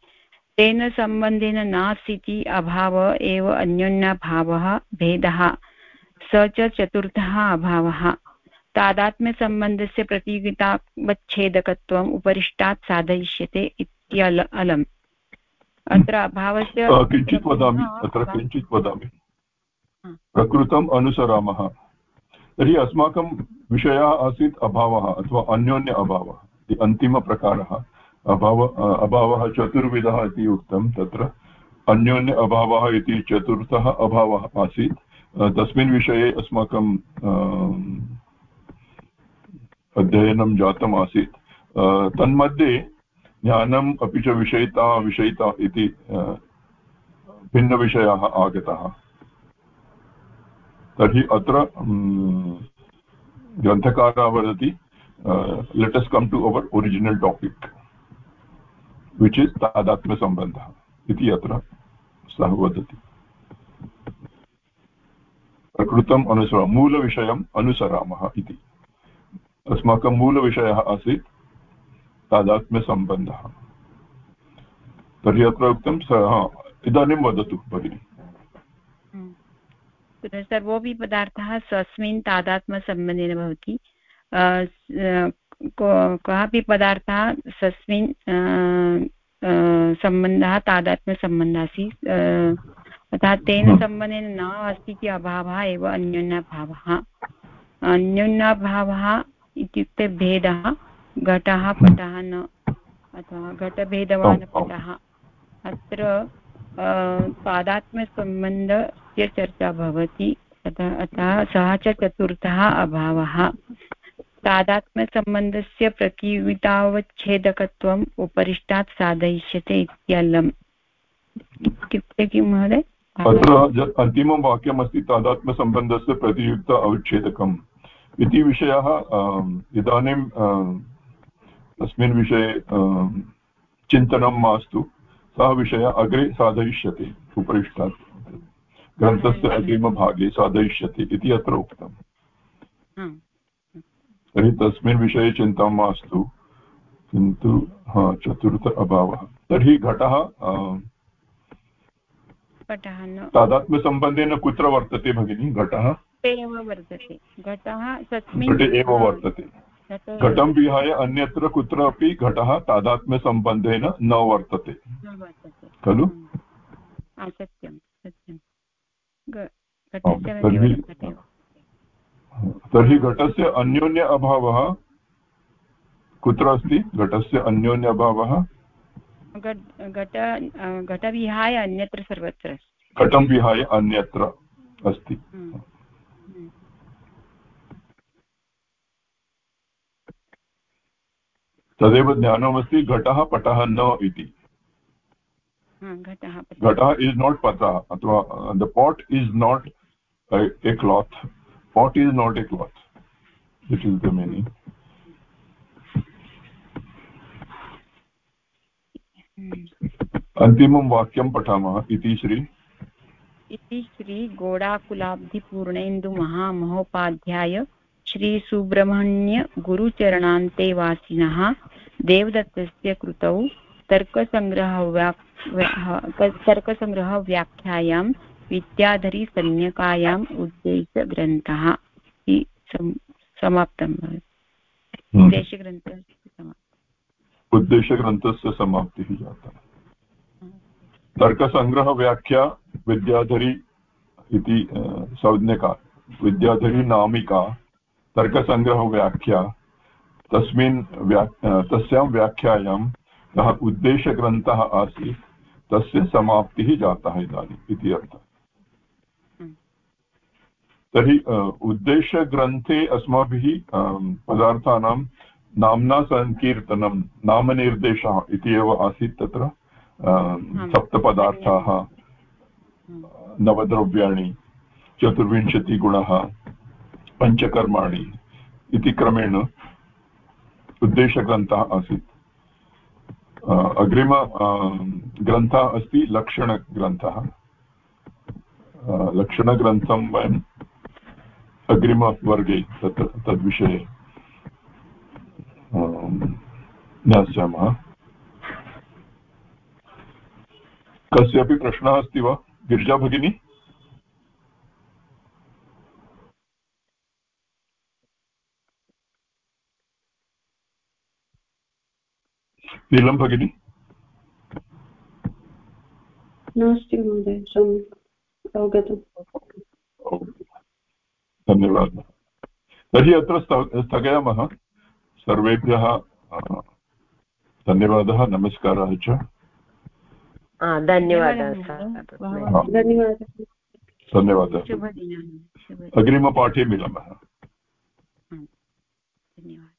तेन सम्बन्धेन नास्ति अभाव एव अन्योन्यभावः भेदः स च चतुर्थः अभावः। तादात्म्यसम्बन्धस्य प्रतियोगितावच्छेदकत्वम् उपरिष्टात् साधयिष्यते इत्यल अलम्। अत्र अभावस्य किञ्चित् वदामि अत्र किञ्चित् वदामि। प्रकृतम् अनुसरामः। तर्हि अस्माकं विषयः आसीत् अभावः अथवा अन्योन्य अभावः अन्तिमप्रकारः। अभाव अभावः चतुर्विधः इति उक्तं तत्र। अन्योन्य अभावः इति चतुर्थः अभावः आसीत्। तस्मिन् विषये अस्माकं अध्ययनं जातम् आसीत्। तन्मध्ये ज्ञानम् अपि च विषयिता विषयिता इति भिन्नविषयाः आगताः। तर्हि अत्र ग्रन्थकारः वदति let's come to our original topic which is तादात्म्यसम्बन्धः इति अत्र सः वदति. प्रकृतम् अनुसर मूलविषयम् अनुसरामः इति. अस्माकं मूलविषयः आसीत् तादात्म्यसम्बन्धः तर्हि अत्र उक्तं इदानीं वदतु, भगिनि। सर्वोऽपि पदार्थः स्वस्मिन् तादात्म्यसम्बन्धेन भवति. कः पदार्थः स्वस्मिन् सम्बन्धः तादात्म्यसम्बन्धः आसीत् अतः तेन सम्बन्धेन न अस्ति इति अभावः एव अन्योन्यभावः। अन्योन्यभावः इत्युक्ते भेदः घटः पटः न अथवा घटभेदवान् पटः। अत्र पादात्म्यसम्बन्धस्य चर्चा भवति अतः अतः सः च चतुर्थः अभावः। तादात्म्यसम्बन्धस्य प्रतियोगितावच्छेदकत्वम् उपरिष्टात् साधयिष्यते इत्यलम्। इत्युक्ते किं महोदय? अत्र अन्तिमं वाक्यमस्ति तादात्म्यसम्बन्धस्य प्रतियुक्त अवच्छेदकम्। इति विषयः इदानीं अस्मिन् विषये चिन्तनं मास्तु। सः विषयः अग्रे साधयिष्यते उपरिष्टात्। ग्रन्थस्य अग्रिमभागे साधयिष्यते इति अत्र उक्तम्। तर्हि तस्मिन् विषये चिन्ता मास्तु। किन्तु हा चतुर्थ अभावः। तर्हि घटः तादात्म्यसम्बन्धेन कुत्र वर्तते भगिनी घटः? एव वर्तते। घटः घटे एव वर्तते। घटं विहाय अन्यत्र कुत्रापि घटः तादात्म्यसम्बन्धेन न वर्तते। खलु? सत्यं सत्यं। तर्हि घटस्य अन्योन्य अभावः? कुत्र अस्ति? घटस्य अन्योन्यभावः घट घटविहाय अन्यत्र सर्वत्र अस्ति। घटं विहाय अन्यत्र अस्ति। हम्म। तदेव ज्ञानमस्ति घटः पटः न इति। घटः घटः इस् नाट् पतः अथवा the pot is not a cloth pot is not a cloth this is the meaning अन्तिमं वाक्यं पठामः इति श्री इति श्रीगोडाकुलाब्धिपूर्णेन्दुमहामहोपाध्याय श्रीसुब्रह्मण्यगुरुचरणान्तेवासिनः देवदत्तस्य कृतौ तर्कसङ्ग्रहव्या तर्कसङ्ग्रहव्याख्यायां विद्याधरीसंज्ञकायाम् उद्देशग्रन्थः समाप्तं भवति हम्म। उद्देशग्रन्थः उद्देशग्रन्थस्य समाप्तिः जाता तर्कसङ्ग्रहव्याख्या विद्याधरी इति संज्ञका विद्याधरी नामिका तर्कसङ्ग्रहव्याख्या तस्मिन् व्या तस्यां व्याख्यायां यः उद्देशग्रन्थः आसीत् तस्य समाप्तिः जातः इदानीम् इति अर्थः। तर्हि उद्देशग्रन्थे अस्माभिः पदार्थानां नाम्ना सङ्कीर्तनं नामनिर्देशः इति एव आसीत् तत्र सप्तपदार्थाः नवद्रव्याणि चतुर्विंशतिगुणः पञ्चकर्माणि इति क्रमेण उद्देशग्रन्थः आसीत्। अग्रिम ग्रन्थः अस्ति लक्षणग्रन्थः। लक्षणग्रन्थं वयम् अग्रिमवर्गे तत् तद्विषये ज्ञास्यामः। कस्यापि प्रश्नः अस्ति वा गिरिजा भगिनी? नीलं भगिनी? नास्ति महोदय अवगतम्। धन्यवादः। तर्हि अत्र स्थगयामः। सर्वेभ्यः धन्यवादः नमस्कारः च। धन्यवादः धन्यवादः धन्यवादः। अग्रिमपाठे मिलामः। धन्यवादः।